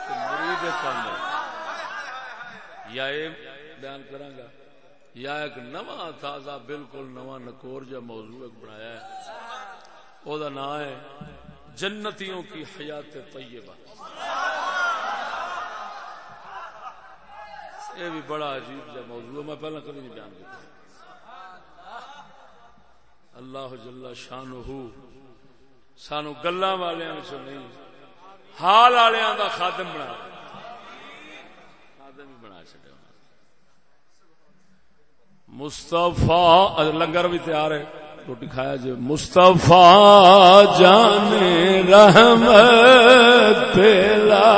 مرید کامل۔ یا یہ بیان کرا گا۔ یا ایک نواں تازہ بالکل نواں نکور جا موضوع ایک بنایا ہے۔ او دا نام ہے جنتیوں کی حیات طیبہ۔ یہ بھی بڑا عجیب جا موضوع ہے، میں پہلے کبھی نہیں بیان کیا اللہ جل شان سانو گلا والوں چ نہیں، حال والوں کا خادم بنا خادم ہی بنا چڑیا مستفا لنگر بھی تیار ہے روٹی کھایا جی مستفا جانے رحمت پیلا